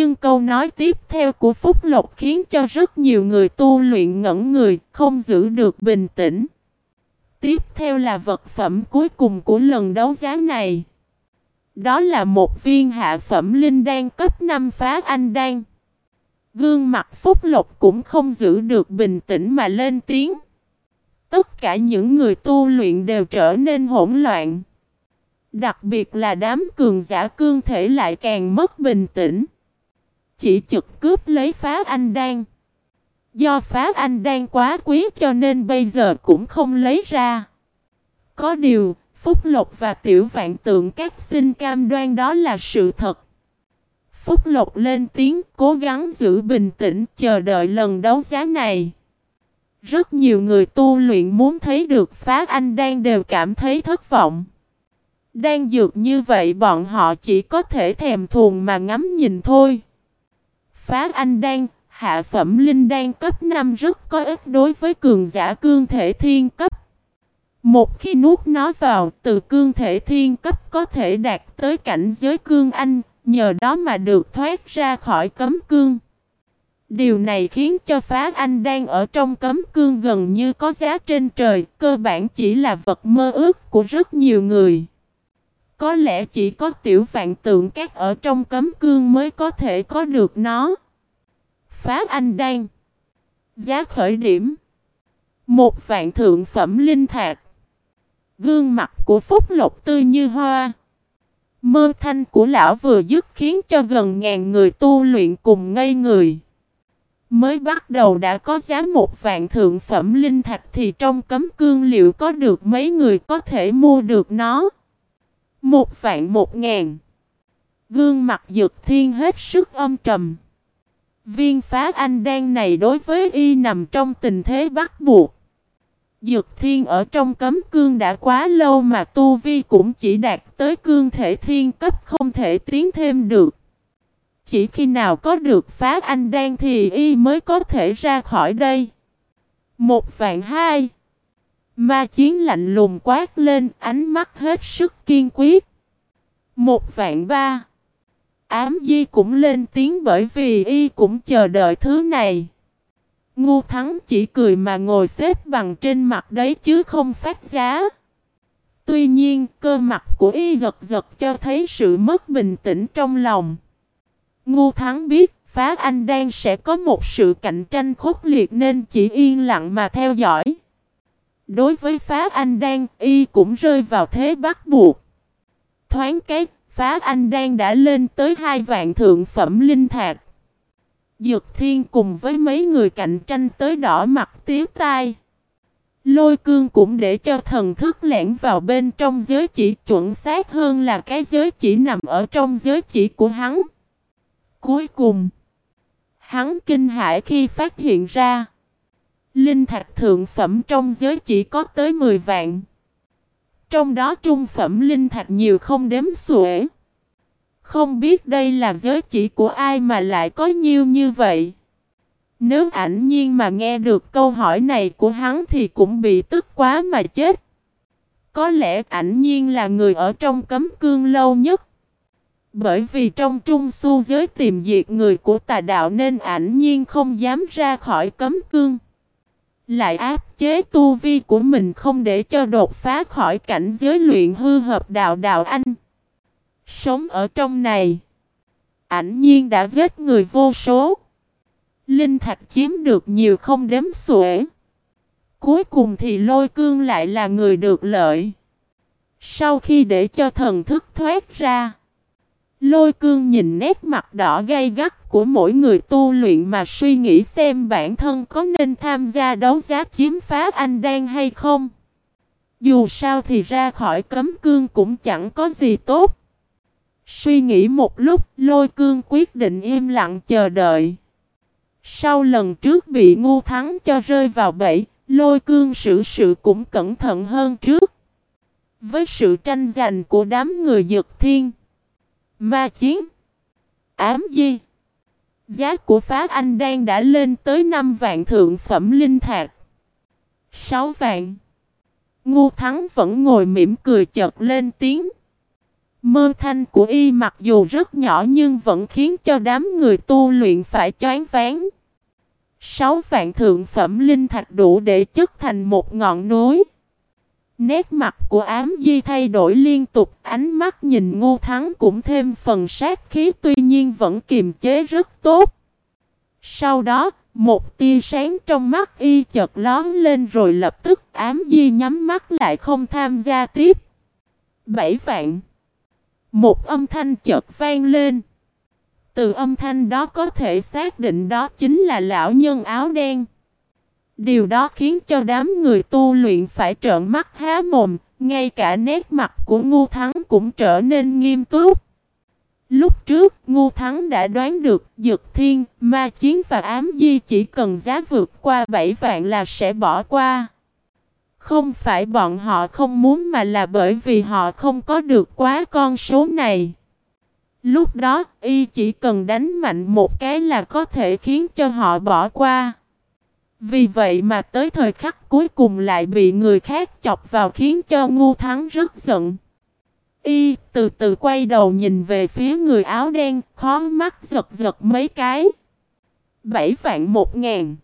Nhưng câu nói tiếp theo của Phúc Lộc khiến cho rất nhiều người tu luyện ngẩn người, không giữ được bình tĩnh. Tiếp theo là vật phẩm cuối cùng của lần đấu giá này. Đó là một viên hạ phẩm linh đan cấp 5 phá anh đan. Gương mặt Phúc Lộc cũng không giữ được bình tĩnh mà lên tiếng. Tất cả những người tu luyện đều trở nên hỗn loạn. Đặc biệt là đám cường giả cương thể lại càng mất bình tĩnh. Chỉ trực cướp lấy phá anh đan. Do phá anh đan quá quý cho nên bây giờ cũng không lấy ra. Có điều, Phúc Lộc và Tiểu Vạn Tượng các xin cam đoan đó là sự thật. Phúc Lộc lên tiếng cố gắng giữ bình tĩnh chờ đợi lần đấu giá này. Rất nhiều người tu luyện muốn thấy được phá anh đang đều cảm thấy thất vọng. Đang dược như vậy bọn họ chỉ có thể thèm thuồng mà ngắm nhìn thôi. Phá anh đang, hạ phẩm linh đan cấp 5 rất có ích đối với cường giả cương thể thiên cấp. Một khi nuốt nó vào, từ cương thể thiên cấp có thể đạt tới cảnh giới cương anh, nhờ đó mà được thoát ra khỏi cấm cương. Điều này khiến cho phá anh đang ở trong cấm cương gần như có giá trên trời, cơ bản chỉ là vật mơ ước của rất nhiều người. Có lẽ chỉ có tiểu vạn tượng các ở trong cấm cương mới có thể có được nó. Phá anh đan. Giá khởi điểm Một vạn thượng phẩm linh thạc Gương mặt của Phúc Lộc tươi như hoa Mơ thanh của lão vừa dứt khiến cho gần ngàn người tu luyện cùng ngây người. Mới bắt đầu đã có giá một vạn thượng phẩm linh thạch thì trong cấm cương liệu có được mấy người có thể mua được nó. Một vạn một ngàn. Gương mặt dược thiên hết sức âm trầm. Viên phá anh đen này đối với y nằm trong tình thế bắt buộc. Dược thiên ở trong cấm cương đã quá lâu mà tu vi cũng chỉ đạt tới cương thể thiên cấp không thể tiến thêm được. Chỉ khi nào có được phá anh đen thì y mới có thể ra khỏi đây. Một vạn hai. Ma chiến lạnh lùng quát lên ánh mắt hết sức kiên quyết. Một vạn ba. Ám di cũng lên tiếng bởi vì y cũng chờ đợi thứ này. Ngu thắng chỉ cười mà ngồi xếp bằng trên mặt đấy chứ không phát giá. Tuy nhiên, cơ mặt của y giật giật cho thấy sự mất bình tĩnh trong lòng. Ngu thắng biết, phá anh đang sẽ có một sự cạnh tranh khốc liệt nên chỉ yên lặng mà theo dõi. Đối với phá anh đang, y cũng rơi vào thế bắt buộc. Thoáng cái, phá anh đang đã lên tới hai vạn thượng phẩm linh thạc. Dược thiên cùng với mấy người cạnh tranh tới đỏ mặt tiếu tai. Lôi cương cũng để cho thần thức lẻn vào bên trong giới chỉ chuẩn xác hơn là cái giới chỉ nằm ở trong giới chỉ của hắn. Cuối cùng, hắn kinh hãi khi phát hiện ra. Linh thạch thượng phẩm trong giới chỉ có tới 10 vạn. Trong đó trung phẩm linh thạch nhiều không đếm xuể. Không biết đây là giới chỉ của ai mà lại có nhiều như vậy. Nếu ảnh nhiên mà nghe được câu hỏi này của hắn thì cũng bị tức quá mà chết. Có lẽ ảnh nhiên là người ở trong cấm cương lâu nhất. Bởi vì trong trung su giới tìm diệt người của tà đạo nên ảnh nhiên không dám ra khỏi cấm cương. Lại áp chế tu vi của mình không để cho đột phá khỏi cảnh giới luyện hư hợp đạo đạo anh. Sống ở trong này. Ảnh nhiên đã giết người vô số. Linh thạch chiếm được nhiều không đếm xuể. Cuối cùng thì lôi cương lại là người được lợi. Sau khi để cho thần thức thoát ra. Lôi cương nhìn nét mặt đỏ gay gắt của mỗi người tu luyện mà suy nghĩ xem bản thân có nên tham gia đấu giá chiếm phá anh đang hay không. Dù sao thì ra khỏi cấm cương cũng chẳng có gì tốt. Suy nghĩ một lúc, lôi cương quyết định im lặng chờ đợi. Sau lần trước bị ngu thắng cho rơi vào bẫy, lôi cương sự sự cũng cẩn thận hơn trước. Với sự tranh giành của đám người dược thiên, ma chiến, ám di, giá của phá anh đang đã lên tới 5 vạn thượng phẩm linh thạc. 6 vạn. Ngu thắng vẫn ngồi mỉm cười chợt lên tiếng. Mơ thanh của y mặc dù rất nhỏ nhưng vẫn khiến cho đám người tu luyện phải choáng váng. Sáu vạn thượng phẩm linh thạch đủ để chất thành một ngọn núi. Nét mặt của ám di thay đổi liên tục, ánh mắt nhìn ngô thắng cũng thêm phần sát khí tuy nhiên vẫn kiềm chế rất tốt. Sau đó, một tia sáng trong mắt y chợt lón lên rồi lập tức ám di nhắm mắt lại không tham gia tiếp. Bảy vạn. Một âm thanh chợt vang lên. Từ âm thanh đó có thể xác định đó chính là lão nhân áo đen. Điều đó khiến cho đám người tu luyện phải trợn mắt há mồm, ngay cả nét mặt của Ngu Thắng cũng trở nên nghiêm túc. Lúc trước, Ngu Thắng đã đoán được Dược Thiên, Ma Chiến và Ám Di chỉ cần giá vượt qua 7 vạn là sẽ bỏ qua. Không phải bọn họ không muốn mà là bởi vì họ không có được quá con số này. Lúc đó, y chỉ cần đánh mạnh một cái là có thể khiến cho họ bỏ qua. Vì vậy mà tới thời khắc cuối cùng lại bị người khác chọc vào khiến cho ngu thắng rất giận. Y từ từ quay đầu nhìn về phía người áo đen, khó mắt giật giật mấy cái. Bảy vạn một ngàn.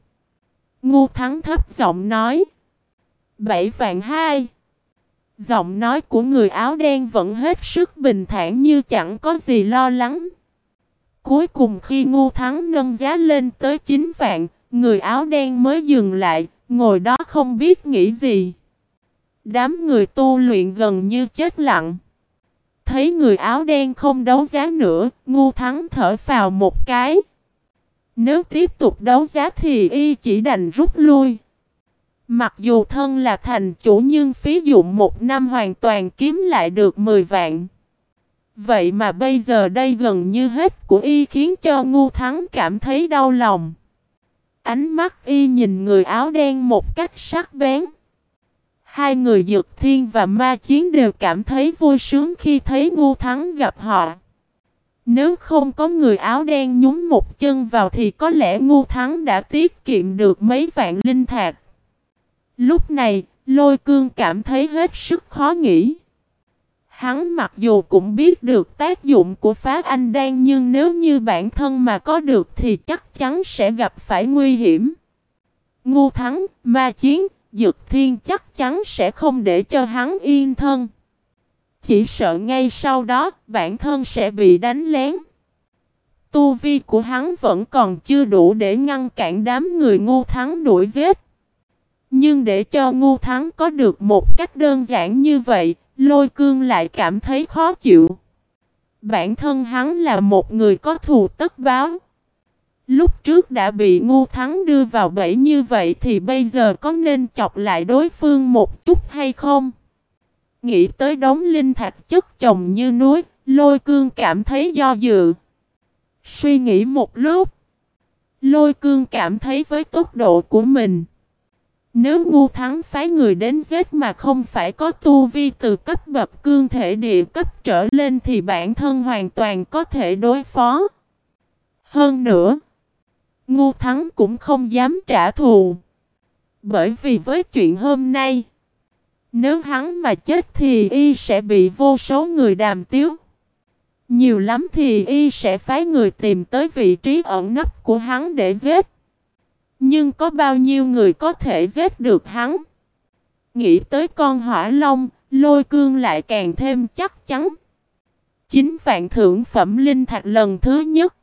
Ngu thắng thấp giọng nói. Bảy vạn hai. Giọng nói của người áo đen vẫn hết sức bình thản như chẳng có gì lo lắng. Cuối cùng khi ngu thắng nâng giá lên tới 9 vạn, người áo đen mới dừng lại, ngồi đó không biết nghĩ gì. Đám người tu luyện gần như chết lặng. Thấy người áo đen không đấu giá nữa, ngu thắng thở vào một cái. Nếu tiếp tục đấu giá thì y chỉ đành rút lui. Mặc dù thân là thành chủ nhưng phí dụng một năm hoàn toàn kiếm lại được 10 vạn. Vậy mà bây giờ đây gần như hết của y khiến cho ngu thắng cảm thấy đau lòng. Ánh mắt y nhìn người áo đen một cách sắc bén. Hai người dược thiên và ma chiến đều cảm thấy vui sướng khi thấy ngu thắng gặp họ. Nếu không có người áo đen nhúng một chân vào thì có lẽ ngu thắng đã tiết kiệm được mấy vạn linh thạch. Lúc này, lôi cương cảm thấy hết sức khó nghĩ. Hắn mặc dù cũng biết được tác dụng của phá anh đan nhưng nếu như bản thân mà có được thì chắc chắn sẽ gặp phải nguy hiểm. Ngu thắng, ma chiến, dược thiên chắc chắn sẽ không để cho hắn yên thân. Chỉ sợ ngay sau đó bản thân sẽ bị đánh lén. Tu vi của hắn vẫn còn chưa đủ để ngăn cản đám người ngu thắng đuổi giết. Nhưng để cho ngu thắng có được một cách đơn giản như vậy, lôi cương lại cảm thấy khó chịu. Bản thân hắn là một người có thù tất báo. Lúc trước đã bị ngu thắng đưa vào bẫy như vậy thì bây giờ có nên chọc lại đối phương một chút hay không? Nghĩ tới đống linh thạch chất chồng như núi, lôi cương cảm thấy do dự. Suy nghĩ một lúc, lôi cương cảm thấy với tốc độ của mình. Nếu ngu thắng phái người đến giết mà không phải có tu vi từ cấp bậc cương thể địa cấp trở lên thì bản thân hoàn toàn có thể đối phó. Hơn nữa, ngu thắng cũng không dám trả thù. Bởi vì với chuyện hôm nay, nếu hắn mà chết thì y sẽ bị vô số người đàm tiếu. Nhiều lắm thì y sẽ phái người tìm tới vị trí ẩn nấp của hắn để giết. Nhưng có bao nhiêu người có thể giết được hắn? Nghĩ tới con hỏa long, lôi cương lại càng thêm chắc chắn. Chính vạn thượng phẩm linh thạch lần thứ nhất.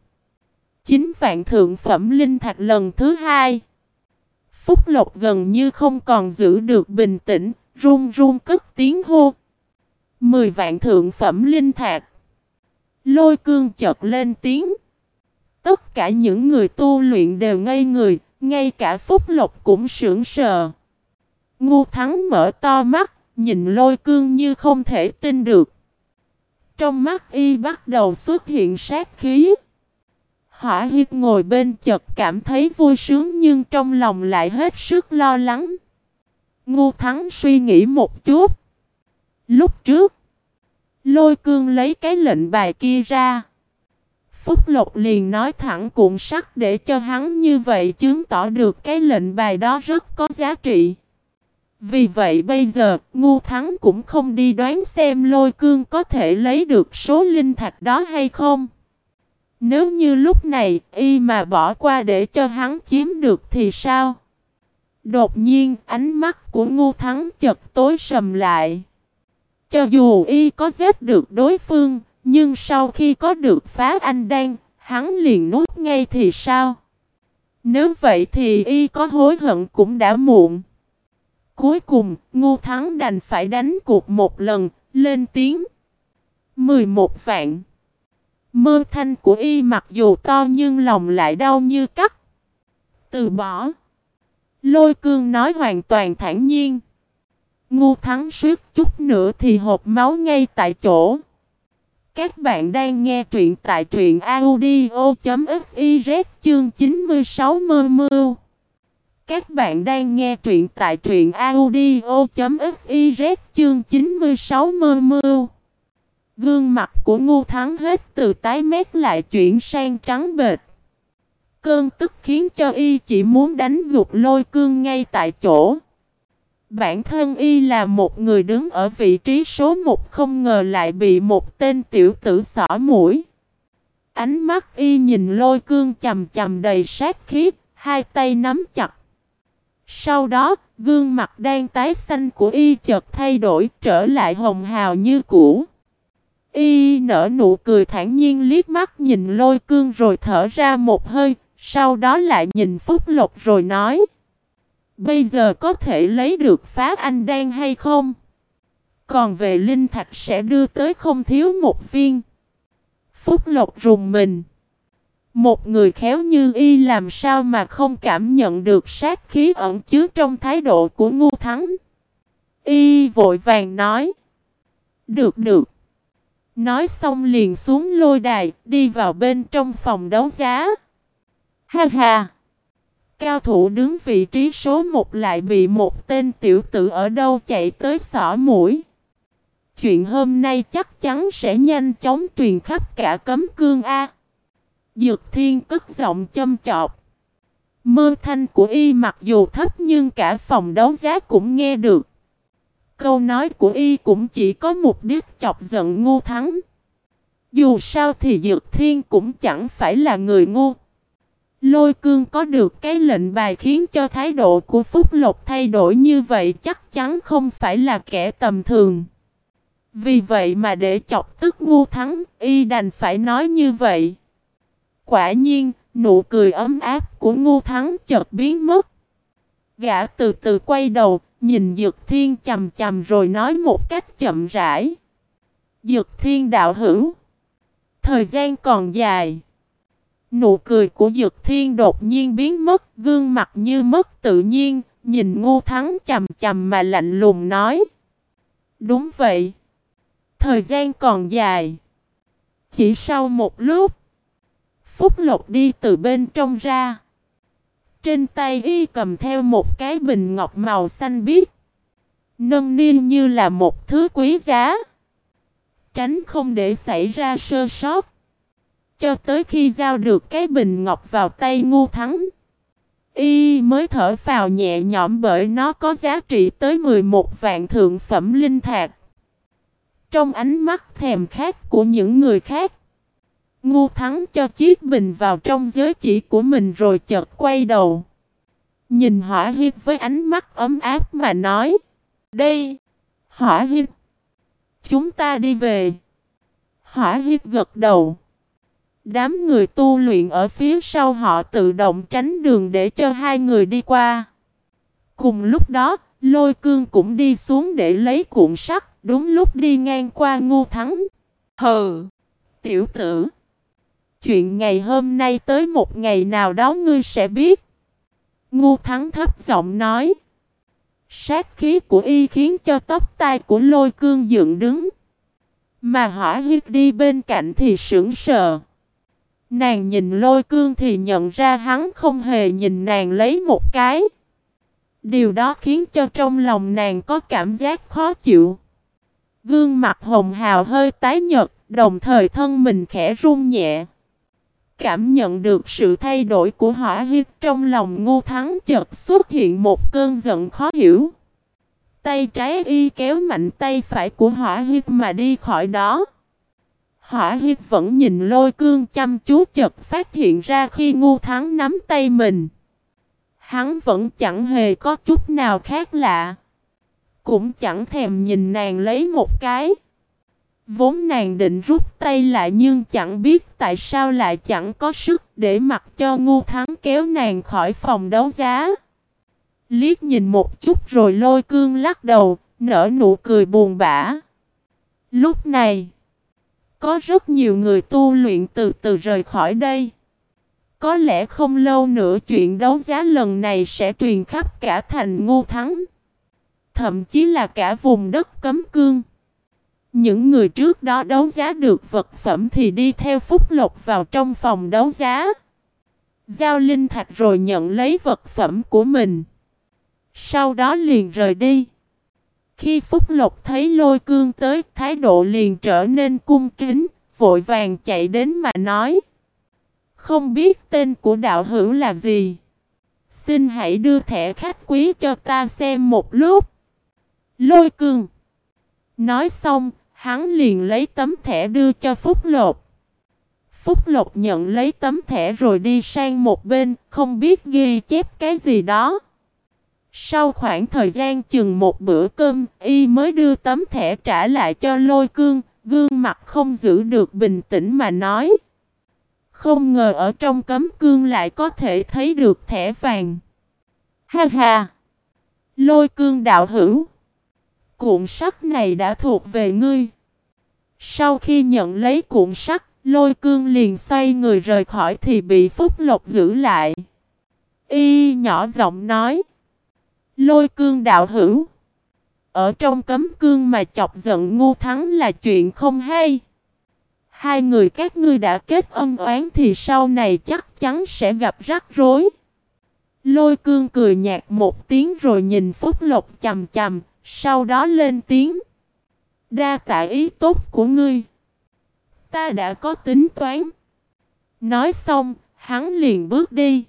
Chính vạn thượng phẩm linh thạch lần thứ hai. Phúc Lộc gần như không còn giữ được bình tĩnh, run run cất tiếng hô. Mười vạn thượng phẩm linh thạch. Lôi cương chợt lên tiếng. Tất cả những người tu luyện đều ngây người, ngay cả Phúc Lộc cũng sững sờ. Ngu thắng mở to mắt, nhìn lôi cương như không thể tin được. Trong mắt y bắt đầu xuất hiện sát khí. Hỏa hiếp ngồi bên chật cảm thấy vui sướng nhưng trong lòng lại hết sức lo lắng. Ngu thắng suy nghĩ một chút. Lúc trước, lôi cương lấy cái lệnh bài kia ra. Phúc Lộc liền nói thẳng cuộn sắt để cho hắn như vậy chứng tỏ được cái lệnh bài đó rất có giá trị. Vì vậy bây giờ, ngu thắng cũng không đi đoán xem lôi cương có thể lấy được số linh thạch đó hay không. Nếu như lúc này y mà bỏ qua để cho hắn chiếm được thì sao? Đột nhiên ánh mắt của ngu thắng chật tối sầm lại. Cho dù y có giết được đối phương, nhưng sau khi có được phá anh đan, hắn liền nuốt ngay thì sao? Nếu vậy thì y có hối hận cũng đã muộn. Cuối cùng, Ngô thắng đành phải đánh cuộc một lần, lên tiếng. 11 vạn. Mơ thanh của y mặc dù to nhưng lòng lại đau như cắt. Từ bỏ. Lôi cương nói hoàn toàn thản nhiên. Ngu thắng suýt chút nữa thì hộp máu ngay tại chỗ. Các bạn đang nghe truyện tại truyện audio.fiz chương 96 mơ mưu. Các bạn đang nghe truyện tại truyện audio.fiz chương 96 mơ mưu. Gương mặt của ngu thắng hết từ tái mét lại chuyển sang trắng bệt. Cơn tức khiến cho y chỉ muốn đánh gục lôi cương ngay tại chỗ. Bản thân y là một người đứng ở vị trí số một không ngờ lại bị một tên tiểu tử xỏ mũi. Ánh mắt y nhìn lôi cương chầm chầm đầy sát khí, hai tay nắm chặt. Sau đó, gương mặt đang tái xanh của y chợt thay đổi trở lại hồng hào như cũ. Y nở nụ cười thản nhiên liếc mắt nhìn lôi cương rồi thở ra một hơi, sau đó lại nhìn Phúc Lộc rồi nói. Bây giờ có thể lấy được phá anh đan hay không? Còn về linh thạch sẽ đưa tới không thiếu một viên. Phúc Lộc rùng mình. Một người khéo như y làm sao mà không cảm nhận được sát khí ẩn chứa trong thái độ của ngu thắng. Y vội vàng nói. Được được. Nói xong liền xuống lôi đài, đi vào bên trong phòng đấu giá. Ha ha! Cao thủ đứng vị trí số 1 lại bị một tên tiểu tử ở đâu chạy tới xỏ mũi. Chuyện hôm nay chắc chắn sẽ nhanh chóng truyền khắp cả cấm cương A. Dược thiên cất giọng châm chọc. Mơ thanh của y mặc dù thấp nhưng cả phòng đấu giá cũng nghe được. Câu nói của y cũng chỉ có mục đích chọc giận ngu thắng. Dù sao thì Dược Thiên cũng chẳng phải là người ngu. Lôi cương có được cái lệnh bài khiến cho thái độ của Phúc Lộc thay đổi như vậy chắc chắn không phải là kẻ tầm thường. Vì vậy mà để chọc tức ngu thắng, y đành phải nói như vậy. Quả nhiên, nụ cười ấm áp của ngu thắng chợt biến mất. Gã từ từ quay đầu, nhìn Dược Thiên chầm chầm rồi nói một cách chậm rãi. Dược Thiên đạo hữu. Thời gian còn dài. Nụ cười của Dược Thiên đột nhiên biến mất, gương mặt như mất tự nhiên, nhìn Ngô thắng chầm chầm mà lạnh lùng nói. Đúng vậy. Thời gian còn dài. Chỉ sau một lúc, Phúc Lộc đi từ bên trong ra. Trên tay y cầm theo một cái bình ngọc màu xanh biếc. Nâng niên như là một thứ quý giá. Tránh không để xảy ra sơ sót. Cho tới khi giao được cái bình ngọc vào tay ngu thắng. Y mới thở phào nhẹ nhõm bởi nó có giá trị tới 11 vạn thượng phẩm linh thạch. Trong ánh mắt thèm khát của những người khác. Ngu thắng cho chiếc bình vào trong giới chỉ của mình rồi chợt quay đầu. Nhìn hỏa hiếp với ánh mắt ấm áp mà nói. Đây, hỏa hiếp. Chúng ta đi về. Hỏa hiếp gật đầu. Đám người tu luyện ở phía sau họ tự động tránh đường để cho hai người đi qua. Cùng lúc đó, lôi cương cũng đi xuống để lấy cuộn sắt, đúng lúc đi ngang qua ngu thắng. Hừ, tiểu tử, chuyện ngày hôm nay tới một ngày nào đó ngươi sẽ biết. Ngu thắng thấp giọng nói. Sát khí của y khiến cho tóc tai của lôi cương dựng đứng. Mà hỏa hít đi bên cạnh thì sững sờ. Nàng nhìn lôi cương thì nhận ra hắn không hề nhìn nàng lấy một cái. Điều đó khiến cho trong lòng nàng có cảm giác khó chịu. Gương mặt hồng hào hơi tái nhợt, đồng thời thân mình khẽ run nhẹ. Cảm nhận được sự thay đổi của hỏa hít trong lòng ngu thắng chợt xuất hiện một cơn giận khó hiểu. Tay trái y kéo mạnh tay phải của hỏa hít mà đi khỏi đó. Hỏa hít vẫn nhìn lôi cương chăm chú chật phát hiện ra khi ngu thắng nắm tay mình. Hắn vẫn chẳng hề có chút nào khác lạ. Cũng chẳng thèm nhìn nàng lấy một cái. Vốn nàng định rút tay lại nhưng chẳng biết tại sao lại chẳng có sức để mặc cho ngu thắng kéo nàng khỏi phòng đấu giá. Liếc nhìn một chút rồi lôi cương lắc đầu, nở nụ cười buồn bã. Lúc này, có rất nhiều người tu luyện từ từ rời khỏi đây. Có lẽ không lâu nữa chuyện đấu giá lần này sẽ truyền khắp cả thành ngu thắng. Thậm chí là cả vùng đất cấm cương. Những người trước đó đấu giá được vật phẩm thì đi theo Phúc Lộc vào trong phòng đấu giá. Giao linh thạch rồi nhận lấy vật phẩm của mình. Sau đó liền rời đi. Khi Phúc Lộc thấy lôi cương tới, thái độ liền trở nên cung kính, vội vàng chạy đến mà nói. Không biết tên của đạo hữu là gì? Xin hãy đưa thẻ khách quý cho ta xem một lúc. Lôi cương. Nói xong, hắn liền lấy tấm thẻ đưa cho Phúc Lộc. Phúc Lộc nhận lấy tấm thẻ rồi đi sang một bên, không biết ghi chép cái gì đó. Sau khoảng thời gian chừng một bữa cơm, y mới đưa tấm thẻ trả lại cho lôi cương, gương mặt không giữ được bình tĩnh mà nói. Không ngờ ở trong cấm cương lại có thể thấy được thẻ vàng. Ha ha! Lôi cương đạo hữu. Cuộn sắt này đã thuộc về ngươi. Sau khi nhận lấy cuộn sắt, lôi cương liền xoay người rời khỏi thì bị Phúc Lộc giữ lại. Y nhỏ giọng nói. Lôi cương đạo hữu. Ở trong cấm cương mà chọc giận ngu thắng là chuyện không hay. Hai người các ngươi đã kết ân oán thì sau này chắc chắn sẽ gặp rắc rối. Lôi cương cười nhạt một tiếng rồi nhìn Phúc Lộc chầm chầm, sau đó lên tiếng. Đa tạ ý tốt của ngươi. Ta đã có tính toán. Nói xong, hắn liền bước đi.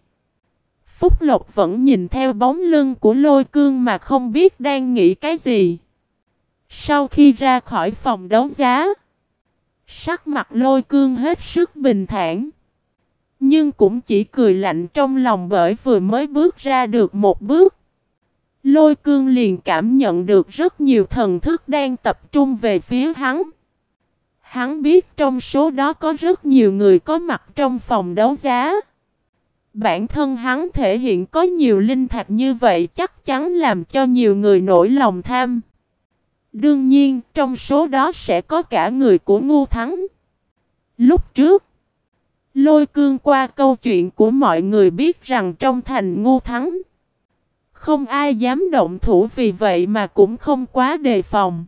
Phúc Lộc vẫn nhìn theo bóng lưng của lôi cương mà không biết đang nghĩ cái gì. Sau khi ra khỏi phòng đấu giá, sắc mặt lôi cương hết sức bình thản. Nhưng cũng chỉ cười lạnh trong lòng bởi vừa mới bước ra được một bước. Lôi cương liền cảm nhận được rất nhiều thần thức đang tập trung về phía hắn. Hắn biết trong số đó có rất nhiều người có mặt trong phòng đấu giá. Bản thân hắn thể hiện có nhiều linh thạch như vậy chắc chắn làm cho nhiều người nổi lòng tham. Đương nhiên, trong số đó sẽ có cả người của ngu thắng. Lúc trước, lôi cương qua câu chuyện của mọi người biết rằng trong thành ngu thắng, không ai dám động thủ vì vậy mà cũng không quá đề phòng.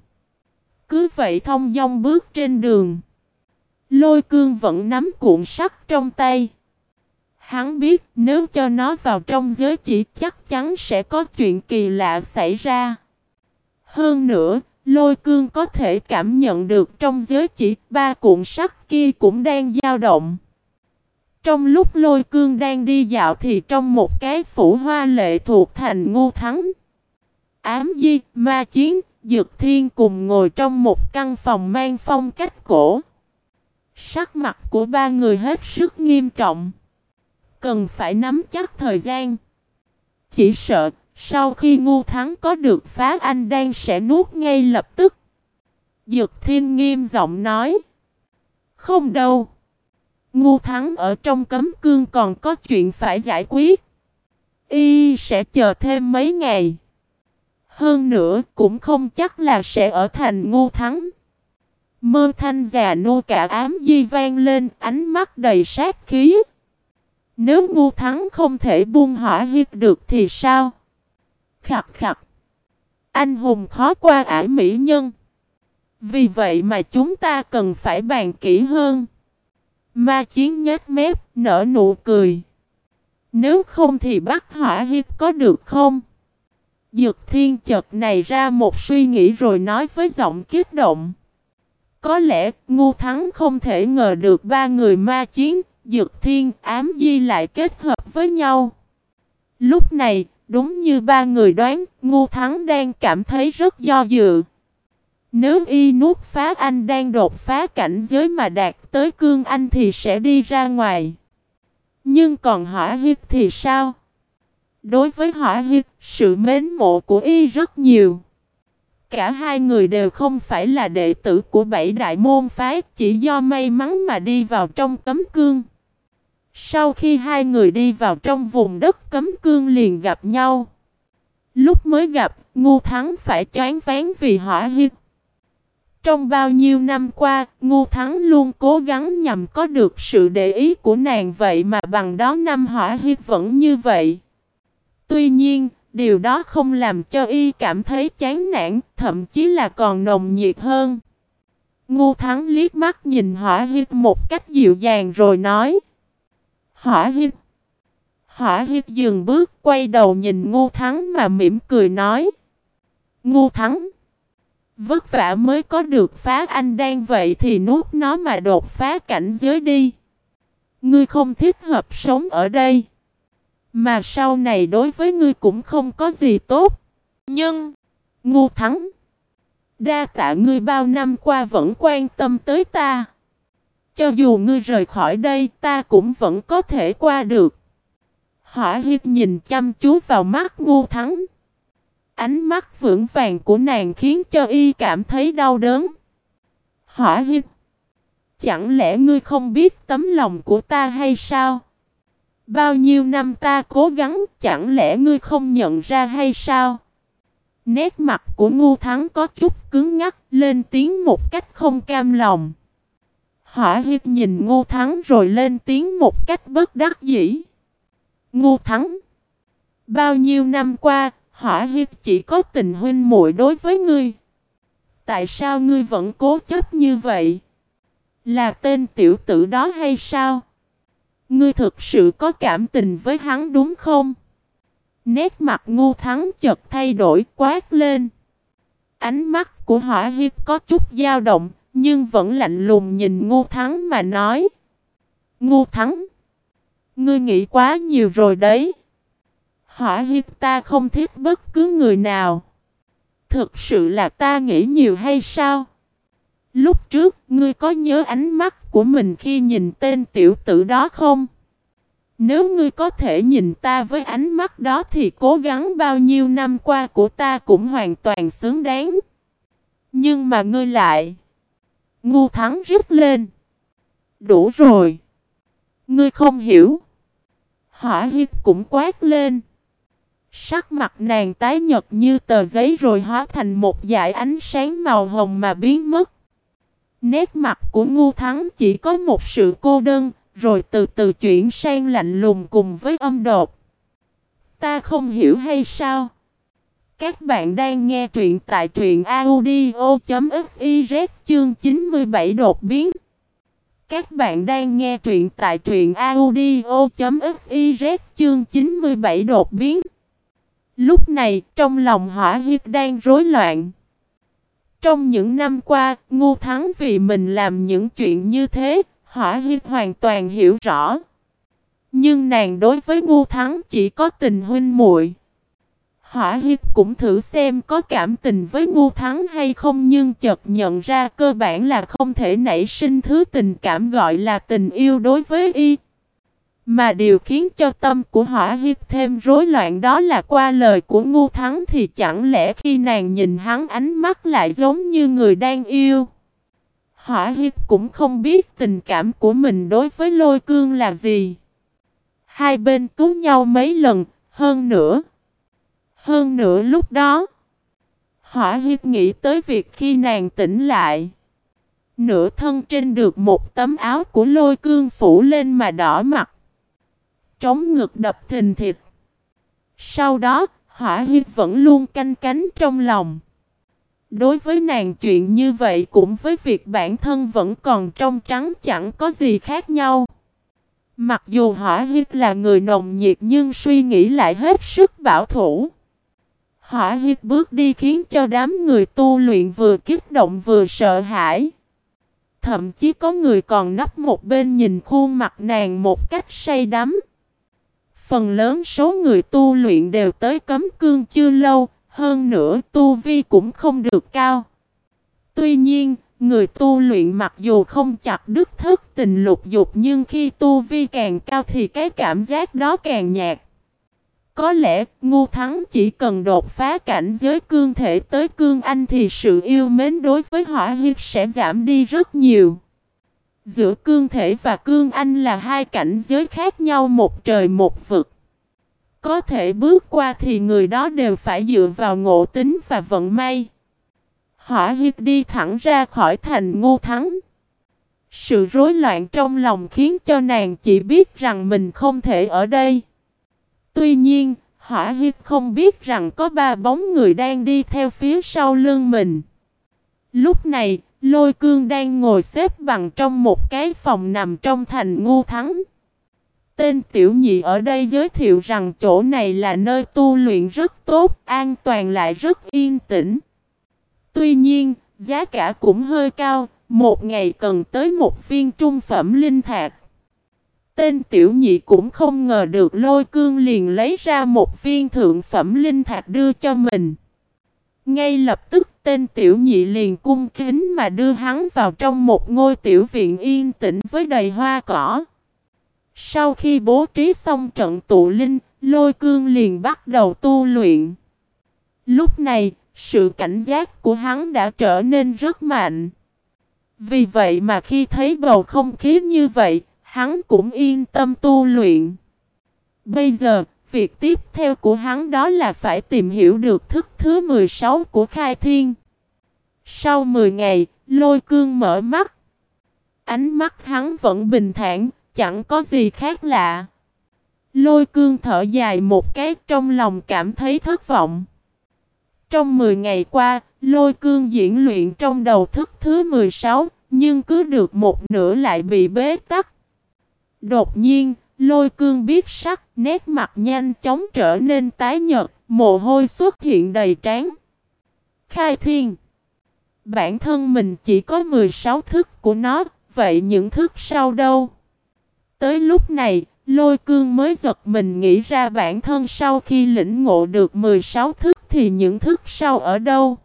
Cứ vậy thông dong bước trên đường. Lôi cương vẫn nắm cuộn sắt trong tay. Hắn biết nếu cho nó vào trong giới chỉ chắc chắn sẽ có chuyện kỳ lạ xảy ra. Hơn nữa, lôi cương có thể cảm nhận được trong giới chỉ ba cuộn sắt kia cũng đang dao động. Trong lúc lôi cương đang đi dạo thì trong một cái phủ hoa lệ thuộc thành ngu thắng. Ám di, ma chiến, dược thiên cùng ngồi trong một căn phòng mang phong cách cổ. Sắc mặt của ba người hết sức nghiêm trọng. Cần phải nắm chắc thời gian. Chỉ sợ, sau khi ngu thắng có được phá anh đang sẽ nuốt ngay lập tức. Dược thiên nghiêm giọng nói. Không đâu. Ngu thắng ở trong cấm cương còn có chuyện phải giải quyết. Y sẽ chờ thêm mấy ngày. Hơn nữa cũng không chắc là sẽ ở thành ngu thắng. Mơ thanh già nô cả ám di vang lên ánh mắt đầy sát khí. Nếu ngu thắng không thể buông hỏa hiếp được thì sao? Khặt khặt. Anh hùng khó qua ải mỹ nhân. Vì vậy mà chúng ta cần phải bàn kỹ hơn. Ma chiến nhếch mép, nở nụ cười. Nếu không thì bắt hỏa hiếp có được không? Dược thiên chợt này ra một suy nghĩ rồi nói với giọng kích động. Có lẽ ngu thắng không thể ngờ được ba người ma chiến, dược thiên, ám di lại kết hợp với nhau. Lúc này, Đúng như ba người đoán, Ngô Thắng đang cảm thấy rất do dự. Nếu y nuốt phá anh đang đột phá cảnh giới mà đạt tới cương anh thì sẽ đi ra ngoài. Nhưng còn hỏa hít thì sao? Đối với hỏa hít, sự mến mộ của y rất nhiều. Cả hai người đều không phải là đệ tử của bảy đại môn phái, chỉ do may mắn mà đi vào trong cấm cương. Sau khi hai người đi vào trong vùng đất cấm cương liền gặp nhau. Lúc mới gặp, Ngu Thắng phải chán ván vì hỏa hít. Trong bao nhiêu năm qua, Ngu Thắng luôn cố gắng nhằm có được sự để ý của nàng vậy mà bằng đó năm hỏa hít vẫn như vậy. Tuy nhiên, điều đó không làm cho y cảm thấy chán nản, thậm chí là còn nồng nhiệt hơn. Ngu Thắng liếc mắt nhìn hỏa hít một cách dịu dàng rồi nói. Hỏa hít. Hỏa hít dừng bước quay đầu nhìn Ngu Thắng mà mỉm cười nói. Ngu Thắng. Vất vả mới có được phá anh đang vậy thì nuốt nó mà đột phá cảnh giới đi. Ngươi không thích hợp sống ở đây. Mà sau này đối với ngươi cũng không có gì tốt. Nhưng, ngu thắng. Đa tạ ngươi bao năm qua vẫn quan tâm tới ta. Cho dù ngươi rời khỏi đây, ta cũng vẫn có thể qua được. Hỏa hiếp nhìn chăm chú vào mắt ngu thắng. Ánh mắt vững vàng của nàng khiến cho y cảm thấy đau đớn. Hỏa hiếp. Chẳng lẽ ngươi không biết tấm lòng của ta hay sao? Bao nhiêu năm ta cố gắng, chẳng lẽ ngươi không nhận ra hay sao? Nét mặt của ngu thắng có chút cứng ngắc, lên tiếng một cách không cam lòng. Hỏa hiếp nhìn Ngô thắng rồi lên tiếng một cách bất đắc dĩ. Ngô thắng. Bao nhiêu năm qua, hỏa hiếp chỉ có tình huynh muội đối với ngươi. Tại sao ngươi vẫn cố chấp như vậy? Là tên tiểu tử đó hay sao? Ngươi thực sự có cảm tình với hắn đúng không? Nét mặt ngu thắng chợt thay đổi quát lên. Ánh mắt của hỏa hiếp có chút dao động, nhưng vẫn lạnh lùng nhìn ngu thắng mà nói. Ngu thắng. Ngươi nghĩ quá nhiều rồi đấy. Hỏa hiếp ta không thích bất cứ người nào. Thực sự là ta nghĩ nhiều hay sao? Lúc trước, ngươi có nhớ ánh mắt của mình khi nhìn tên tiểu tử đó không? Nếu ngươi có thể nhìn ta với ánh mắt đó thì cố gắng bao nhiêu năm qua của ta cũng hoàn toàn xứng đáng. Nhưng mà ngươi lại... Ngu thắng rít lên. Đủ rồi. Ngươi không hiểu. Hỏa hiếp cũng quát lên. Sắc mặt nàng tái nhật như tờ giấy rồi hóa thành một dải ánh sáng màu hồng mà biến mất. Nét mặt của ngu thắng chỉ có một sự cô đơn, rồi từ từ chuyển sang lạnh lùng cùng với âm đột. Ta không hiểu hay sao? Các bạn đang nghe truyện tại truyện audio.fiz chương 97 đột biến. Các bạn đang nghe truyện tại truyện audio.fiz chương 97 đột biến. Lúc này, trong lòng hỏa hiếp đang rối loạn. Trong những năm qua, Ngu Thắng vì mình làm những chuyện như thế, hỏa hiếp hoàn toàn hiểu rõ. Nhưng nàng đối với Ngu Thắng chỉ có tình huynh muội. Hỏa hiếp cũng thử xem có cảm tình với Ngu Thắng hay không nhưng chợt nhận ra cơ bản là không thể nảy sinh thứ tình cảm gọi là tình yêu đối với y. Mà điều khiến cho tâm của hỏa hiếp thêm rối loạn đó là qua lời của ngu thắng thì chẳng lẽ khi nàng nhìn hắn ánh mắt lại giống như người đang yêu. Hỏa hiếp cũng không biết tình cảm của mình đối với lôi cương là gì. Hai bên cứu nhau mấy lần, hơn nữa. Hơn nữa lúc đó, hỏa hiếp nghĩ tới việc khi nàng tỉnh lại. Nửa thân trên được một tấm áo của lôi cương phủ lên mà đỏ mặt trống ngực đập thình thịt. Sau đó, hỏa hiếp vẫn luôn canh cánh trong lòng. Đối với nàng chuyện như vậy cũng với việc bản thân vẫn còn trong trắng chẳng có gì khác nhau. Mặc dù hỏa hiếp là người nồng nhiệt nhưng suy nghĩ lại hết sức bảo thủ. Hỏa hít bước đi khiến cho đám người tu luyện vừa kích động vừa sợ hãi. Thậm chí có người còn nấp một bên nhìn khuôn mặt nàng một cách say đắm. phần lớn số người tu luyện đều tới cấm cương chưa lâu, hơn nữa tu vi cũng không được cao. Tuy nhiên, người tu luyện mặc dù không chặt đứt thức tình lục dục nhưng khi tu vi càng cao thì cái cảm giác đó càng nhạt. Có lẽ ngu thắng chỉ cần đột phá cảnh giới cương thể tới cương anh thì sự yêu mến đối với hỏa hiếp sẽ giảm đi rất nhiều. Giữa cương thể và cương anh là hai cảnh giới khác nhau, một trời một vực. Có thể bước qua thì người đó đều phải dựa vào ngộ tính và vận may. Hỏa hiếp đi thẳng ra khỏi thành ngu thắng. Sự rối loạn trong lòng khiến cho nàng chỉ biết rằng mình không thể ở đây. Tuy nhiên, hỏa huyết không biết rằng có ba bóng người đang đi theo phía sau lưng mình. Lúc này, lôi cương đang ngồi xếp bằng trong một cái phòng nằm trong thành ngu thắng. Tên tiểu nhị ở đây giới thiệu rằng chỗ này là nơi tu luyện rất tốt, an toàn lại rất yên tĩnh. Tuy nhiên, giá cả cũng hơi cao, một ngày cần tới một viên trung phẩm linh thạch. Tên tiểu nhị cũng không ngờ được lôi cương liền lấy ra một viên thượng phẩm linh thạch đưa cho mình. Ngay lập tức tên tiểu nhị liền cung kính mà đưa hắn vào trong một ngôi tiểu viện yên tĩnh với đầy hoa cỏ. Sau khi bố trí xong trận tụ linh, lôi cương liền bắt đầu tu luyện. Lúc này, sự cảnh giác của hắn đã trở nên rất mạnh. Vì vậy mà khi thấy bầu không khí như vậy, hắn cũng yên tâm tu luyện. Bây giờ, việc tiếp theo của hắn đó là phải tìm hiểu được thức thứ 16 của Khai Thiên. Sau 10 ngày, lôi cương mở mắt. Ánh mắt hắn vẫn bình thản, chẳng có gì khác lạ. Lôi cương thở dài một cái trong lòng cảm thấy thất vọng. Trong 10 ngày qua, lôi cương diễn luyện trong đầu thức thứ 16, nhưng cứ được một nửa lại bị bế tắc. Đột nhiên, lôi cương biết sắc, nét mặt nhanh chóng trở nên tái nhợt, mồ hôi xuất hiện đầy trán. Khai thiên Bản thân mình chỉ có 16 thức của nó, vậy những thức sau đâu? Tới lúc này, lôi cương mới giật mình nghĩ ra bản thân sau khi lĩnh ngộ được 16 thức thì những thức sau ở đâu?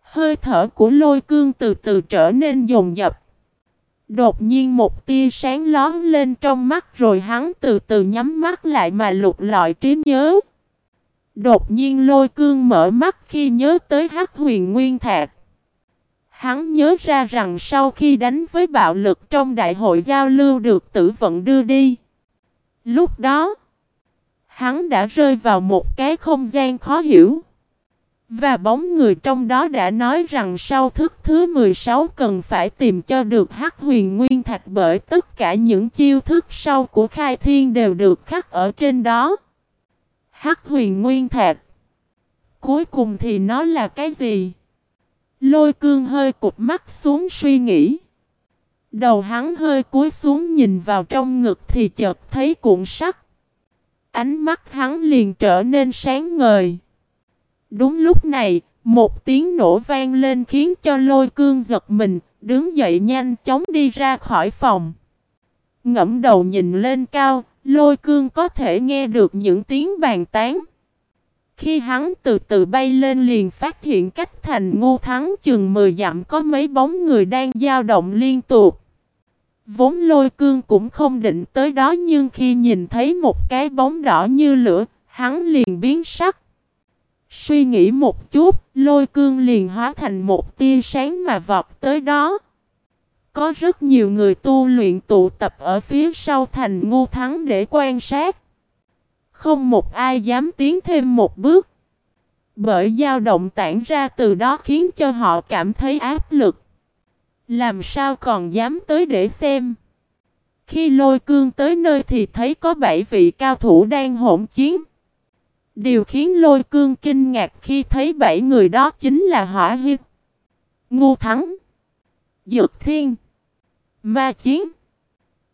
Hơi thở của lôi cương từ từ trở nên dồn dập. Đột nhiên một tia sáng lón lên trong mắt rồi hắn từ từ nhắm mắt lại mà lục lọi trí nhớ. Đột nhiên lôi cương mở mắt khi nhớ tới hắc huyền nguyên thạc. Hắn nhớ ra rằng sau khi đánh với bạo lực trong đại hội giao lưu được tử vận đưa đi. Lúc đó, hắn đã rơi vào một cái không gian khó hiểu. Và bóng người trong đó đã nói rằng sau thức thứ 16 cần phải tìm cho được hắc huyền nguyên thạch bởi tất cả những chiêu thức sau của khai thiên đều được khắc ở trên đó. Hắc huyền nguyên thạch. Cuối cùng thì nó là cái gì? Lôi cương hơi cụp mắt xuống suy nghĩ. Đầu hắn hơi cúi xuống nhìn vào trong ngực thì chợt thấy cuộn sắt. Ánh mắt hắn liền trở nên sáng ngời. Đúng lúc này, một tiếng nổ vang lên khiến cho lôi cương giật mình, đứng dậy nhanh chóng đi ra khỏi phòng. Ngẫm đầu nhìn lên cao, lôi cương có thể nghe được những tiếng bàn tán. Khi hắn từ từ bay lên liền phát hiện cách thành ngu thắng chừng 10 dặm có mấy bóng người đang dao động liên tục. Vốn lôi cương cũng không định tới đó nhưng khi nhìn thấy một cái bóng đỏ như lửa, hắn liền biến sắc. Suy nghĩ một chút, lôi cương liền hóa thành một tia sáng mà vọt tới đó. Có rất nhiều người tu luyện tụ tập ở phía sau thành ngu thắng để quan sát. Không một ai dám tiến thêm một bước. Bởi dao động tản ra từ đó khiến cho họ cảm thấy áp lực. Làm sao còn dám tới để xem. Khi lôi cương tới nơi thì thấy có bảy vị cao thủ đang hỗn chiến. Điều khiến lôi cương kinh ngạc khi thấy bảy người đó chính là Hỏa Hiếp, Ngu Thắng, Dược Thiên, Ma Chiến,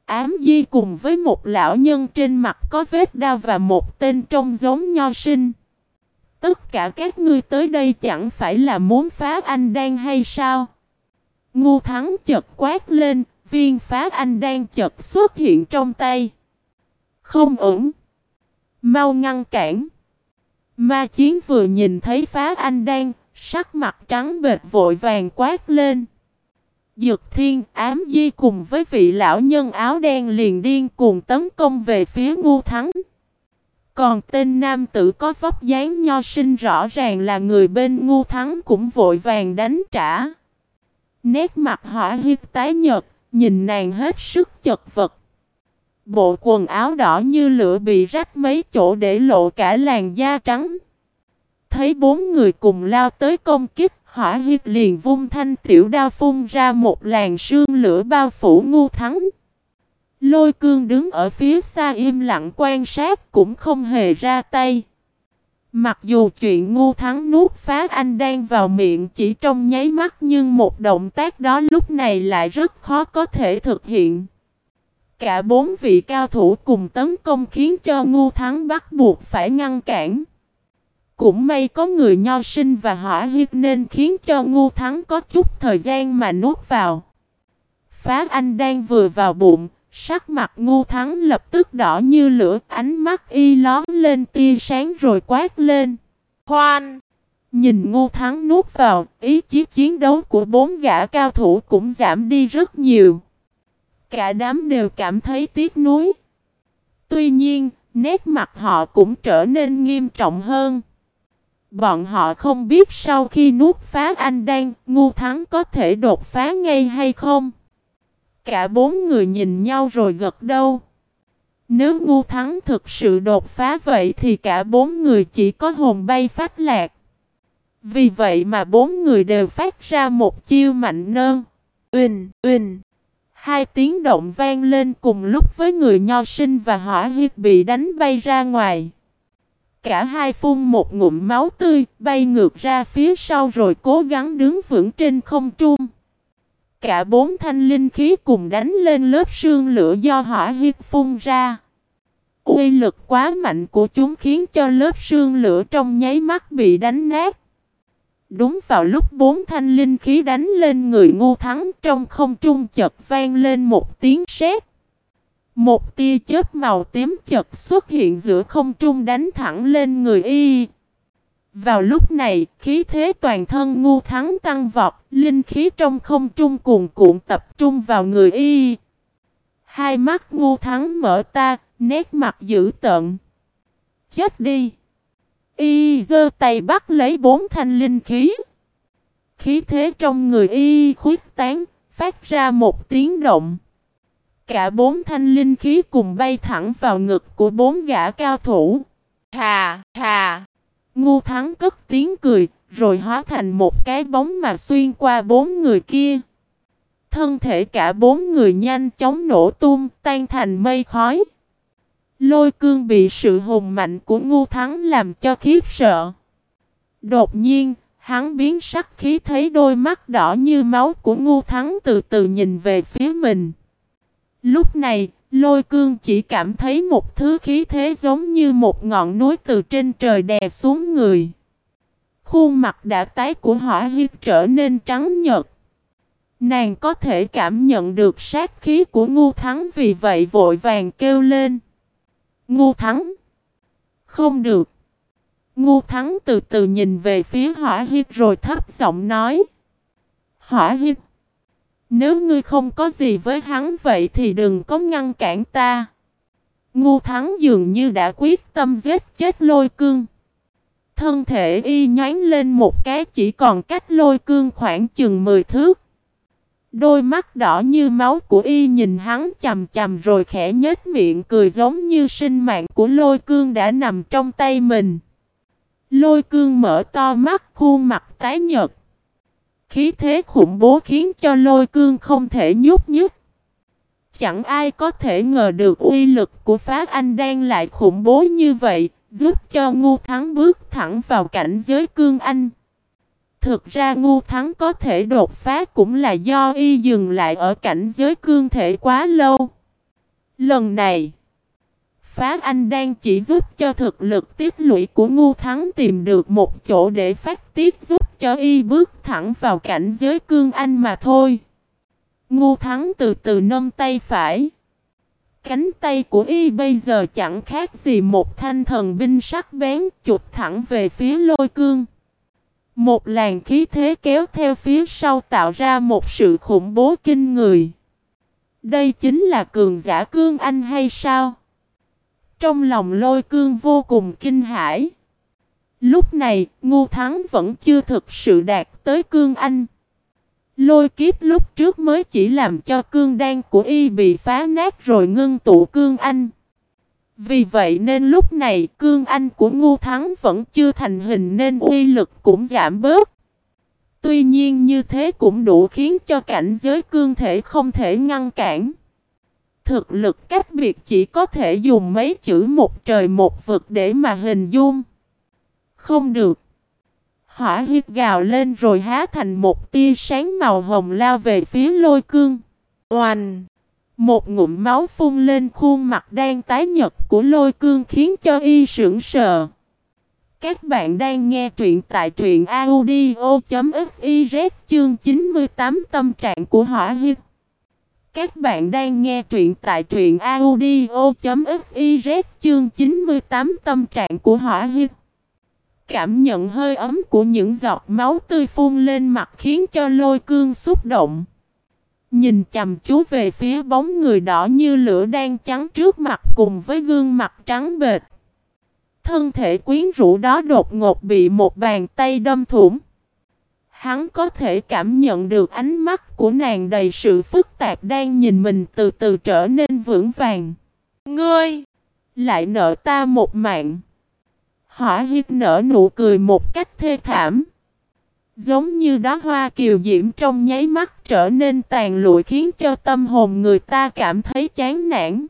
Ám Di cùng với một lão nhân trên mặt có vết đau và một tên trông giống nho sinh. Tất cả các ngươi tới đây chẳng phải là muốn phá anh đang hay sao? Ngu Thắng chật quát lên, viên phá anh đang chật xuất hiện trong tay. Không ẩn. Mau ngăn cản. Ma chiến vừa nhìn thấy phá anh đang, sắc mặt trắng bệt vội vàng quát lên. Dược thiên ám di cùng với vị lão nhân áo đen liền điên cuồng tấn công về phía ngu thắng. Còn tên nam tử có vóc dáng nho sinh rõ ràng là người bên ngu thắng cũng vội vàng đánh trả. Nét mặt hỏa hiếp tái nhật, nhìn nàng hết sức chật vật. Bộ quần áo đỏ như lửa bị rách mấy chỗ để lộ cả làn da trắng. Thấy bốn người cùng lao tới công kích, hỏa hiếp liền vung thanh tiểu đao phun ra một làn sương lửa bao phủ ngu thắng. Lôi cương đứng ở phía xa im lặng quan sát cũng không hề ra tay. Mặc dù chuyện ngu thắng nuốt phá anh đang vào miệng chỉ trong nháy mắt nhưng một động tác đó lúc này lại rất khó có thể thực hiện. Cả bốn vị cao thủ cùng tấn công khiến cho ngu thắng bắt buộc phải ngăn cản. Cũng may có người nho sinh và hỏa hiếp nên khiến cho ngu thắng có chút thời gian mà nuốt vào. Phá anh đang vừa vào bụng, sắc mặt ngu thắng lập tức đỏ như lửa, ánh mắt y lón lên tia sáng rồi quát lên. Hoan, Nhìn ngu thắng nuốt vào, ý chí chiến đấu của bốn gã cao thủ cũng giảm đi rất nhiều. Cả đám đều cảm thấy tiếc nuối. Tuy nhiên, nét mặt họ cũng trở nên nghiêm trọng hơn. Bọn họ không biết sau khi nuốt phá anh đang, ngu thắng có thể đột phá ngay hay không. Cả bốn người nhìn nhau rồi gật đầu. Nếu ngu thắng thực sự đột phá vậy thì cả bốn người chỉ có hồn bay phát lạc. Vì vậy mà bốn người đều phát ra một chiêu mạnh nơn. Uỳnh, uỳnh. Hai tiếng động vang lên cùng lúc với người nho sinh và hỏa hiếp bị đánh bay ra ngoài. Cả hai phun một ngụm máu tươi, bay ngược ra phía sau rồi cố gắng đứng vững trên không trung. Cả bốn thanh linh khí cùng đánh lên lớp sương lửa do hỏa hiếp phun ra. Uy lực quá mạnh của chúng khiến cho lớp sương lửa trong nháy mắt bị đánh nát. Đúng vào lúc bốn thanh linh khí đánh lên người ngu thắng trong không trung chợt vang lên một tiếng sét. Một tia chớp màu tím chợt xuất hiện giữa không trung đánh thẳng lên người y. Vào lúc này, khí thế toàn thân ngu thắng tăng vọt, linh khí trong không trung cuồn cuộn tập trung vào người y. Hai mắt ngu thắng mở ta, nét mặt dữ tợn. Chết đi! Y giơ tay bắt lấy bốn thanh linh khí. Khí thế trong người y khuyết tán, phát ra một tiếng động. Cả bốn thanh linh khí cùng bay thẳng vào ngực của bốn gã cao thủ. Hà, hà. Ngu thắng cất tiếng cười, rồi hóa thành một cái bóng mà xuyên qua bốn người kia. Thân thể cả bốn người nhanh chóng nổ tung, tan thành mây khói. Lôi cương bị sự hùng mạnh của ngu thắng làm cho khiếp sợ. Đột nhiên, hắn biến sắc khí thấy đôi mắt đỏ như máu của ngu thắng từ từ nhìn về phía mình. Lúc này, lôi cương chỉ cảm thấy một thứ khí thế giống như một ngọn núi từ trên trời đè xuống người. Khuôn mặt đã tái của hỏa hiếp trở nên trắng nhợt. Nàng có thể cảm nhận được sát khí của ngu thắng vì vậy vội vàng kêu lên. Ngu thắng. Không được. Ngu thắng từ từ nhìn về phía hỏa Hít rồi thấp giọng nói. Hỏa Hít, Nếu ngươi không có gì với hắn vậy thì đừng có ngăn cản ta. Ngu thắng dường như đã quyết tâm giết chết lôi cương. Thân thể y nhánh lên một cái chỉ còn cách lôi cương khoảng chừng 10 thước. Đôi mắt đỏ như máu của y nhìn hắn chầm chầm rồi khẽ nhếch miệng cười giống như sinh mạng của lôi cương đã nằm trong tay mình. Lôi cương mở to mắt khuôn mặt tái nhợt. Khí thế khủng bố khiến cho lôi cương không thể nhúc nhích. Chẳng ai có thể ngờ được uy lực của phá anh đang lại khủng bố như vậy, giúp cho ngu thắng bước thẳng vào cảnh giới cương anh. Thực ra ngu thắng có thể đột phá cũng là do y dừng lại ở cảnh giới cương thể quá lâu. Lần này, phá anh đang chỉ giúp cho thực lực tiếp lũy của ngu thắng tìm được một chỗ để phát tiết giúp cho y bước thẳng vào cảnh giới cương anh mà thôi. Ngu thắng từ từ nâng tay phải. Cánh tay của y bây giờ chẳng khác gì một thanh thần binh sắc bén chụp thẳng về phía lôi cương. Một làn khí thế kéo theo phía sau tạo ra một sự khủng bố kinh người. Đây chính là cường giả cương anh hay sao? Trong lòng lôi cương vô cùng kinh hãi. Lúc này, Ngô Thắng vẫn chưa thực sự đạt tới cương anh. Lôi kiếp lúc trước mới chỉ làm cho cương đan của y bị phá nát rồi ngưng tụ cương anh. Vì vậy nên lúc này cương anh của Ngô Thắng vẫn chưa thành hình nên uy lực cũng giảm bớt. Tuy nhiên như thế cũng đủ khiến cho cảnh giới cương thể không thể ngăn cản. Thực lực cách biệt chỉ có thể dùng mấy chữ một trời một vực để mà hình dung. Không được. Hỏa huyết gào lên rồi há thành một tia sáng màu hồng lao về phía lôi cương. Oanh! Một ngụm máu phun lên khuôn mặt đang tái nhật của lôi cương khiến cho y sững sờ. Các bạn đang nghe truyện tại truyện audio.fiz chương 98 tâm trạng của hỏa hít. Các bạn đang nghe truyện tại truyện audio.fiz chương 98 tâm trạng của hỏa hít. Cảm nhận hơi ấm của những giọt máu tươi phun lên mặt khiến cho lôi cương xúc động. Nhìn chầm chú về phía bóng người đỏ như lửa đang trắng trước mặt cùng với gương mặt trắng bệt. Thân thể quyến rũ đó đột ngột bị một bàn tay đâm thủng. Hắn có thể cảm nhận được ánh mắt của nàng đầy sự phức tạp đang nhìn mình từ từ trở nên vững vàng. Ngươi! Lại nợ ta một mạng. Hỏa hiếp nở nụ cười một cách thê thảm. Giống như đó hoa kiều diễm trong nháy mắt trở nên tàn lụi khiến cho tâm hồn người ta cảm thấy chán nản.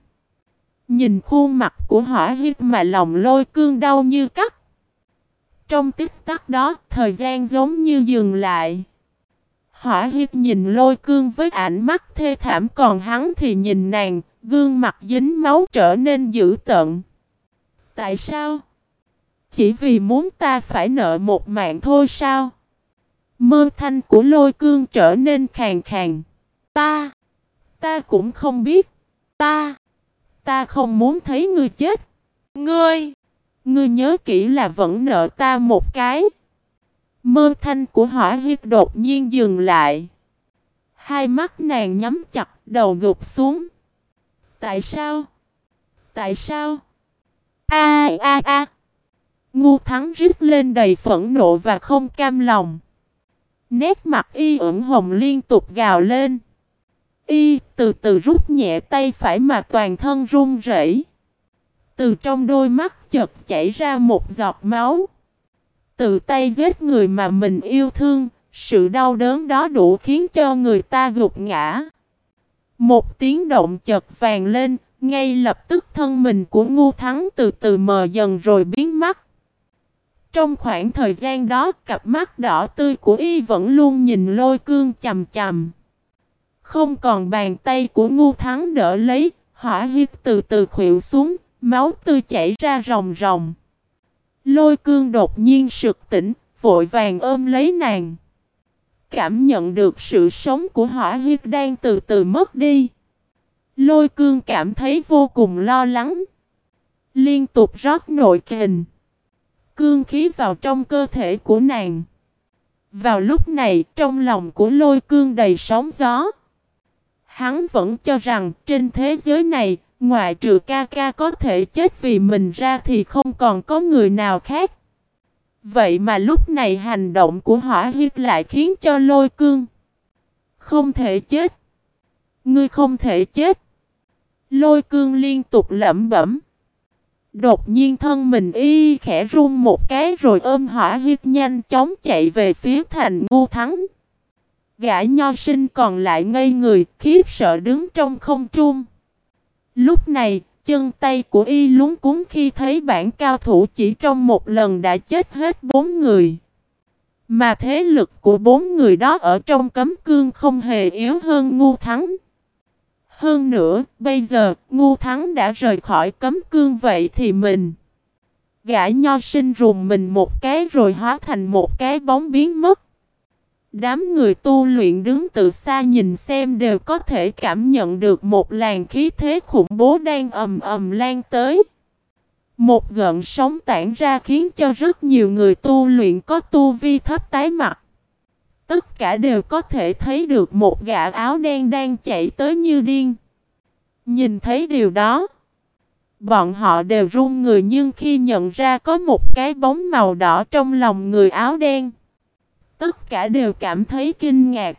Nhìn khuôn mặt của hỏa hiếp mà lòng lôi cương đau như cắt. Trong tích tắc đó, thời gian giống như dừng lại. Hỏa hiếp nhìn lôi cương với ảnh mắt thê thảm còn hắn thì nhìn nàng, gương mặt dính máu trở nên dữ tợn. Tại sao? Chỉ vì muốn ta phải nợ một mạng thôi sao? Mơ thanh của lôi cương trở nên khàn khàn. Ta, ta cũng không biết. Ta, ta không muốn thấy ngươi chết. Ngươi, ngươi nhớ kỹ là vẫn nợ ta một cái. Mơ thanh của hỏa hiếp đột nhiên dừng lại. Hai mắt nàng nhắm chặt, đầu gục xuống. Tại sao? Tại sao? A a a. Ngu thắng rít lên đầy phẫn nộ và không cam lòng. Nét mặt y ửng hồng liên tục gào lên. Y từ từ rút nhẹ tay phải mà toàn thân run rẩy. Từ trong đôi mắt chợt chảy ra một giọt máu. Từ tay giết người mà mình yêu thương, sự đau đớn đó đủ khiến cho người ta gục ngã. Một tiếng động chợt vàng lên, ngay lập tức thân mình của ngu thắng từ từ mờ dần rồi biến mất. Trong khoảng thời gian đó, cặp mắt đỏ tươi của y vẫn luôn nhìn lôi cương chầm chầm. Không còn bàn tay của ngu thắng đỡ lấy, hỏa huyết từ từ khuỵu xuống, máu tươi chảy ra ròng ròng. Lôi cương đột nhiên sực tỉnh, vội vàng ôm lấy nàng. Cảm nhận được sự sống của hỏa huyết đang từ từ mất đi. Lôi cương cảm thấy vô cùng lo lắng. Liên tục rót nội kình cương khí vào trong cơ thể của nàng. Vào lúc này, trong lòng của lôi cương đầy sóng gió. Hắn vẫn cho rằng trên thế giới này, ngoại trừ ca ca có thể chết vì mình ra thì không còn có người nào khác. Vậy mà lúc này hành động của hỏa hiếp lại khiến cho lôi cương không thể chết. Ngươi không thể chết. Lôi cương liên tục lẩm bẩm. Đột nhiên thân mình y khẽ run một cái rồi ôm hỏa hiếp nhanh chóng chạy về phía thành ngu thắng. Gã nho sinh còn lại ngây người, khiếp sợ đứng trong không trung. Lúc này, chân tay của y lúng cúng khi thấy bản cao thủ chỉ trong một lần đã chết hết bốn người. Mà thế lực của bốn người đó ở trong cấm cương không hề yếu hơn ngu thắng. Hơn nữa, bây giờ, ngu thắng đã rời khỏi cấm cương vậy thì mình. Gã nho sinh rùng mình một cái rồi hóa thành một cái bóng biến mất. Đám người tu luyện đứng từ xa nhìn xem đều có thể cảm nhận được một làn khí thế khủng bố đang ầm ầm lan tới. Một gợn sóng tản ra khiến cho rất nhiều người tu luyện có tu vi thấp tái mặt. Tất cả đều có thể thấy được một gã áo đen đang chạy tới như điên. Nhìn thấy điều đó, bọn họ đều run người nhưng khi nhận ra có một cái bóng màu đỏ trong lòng người áo đen, tất cả đều cảm thấy kinh ngạc.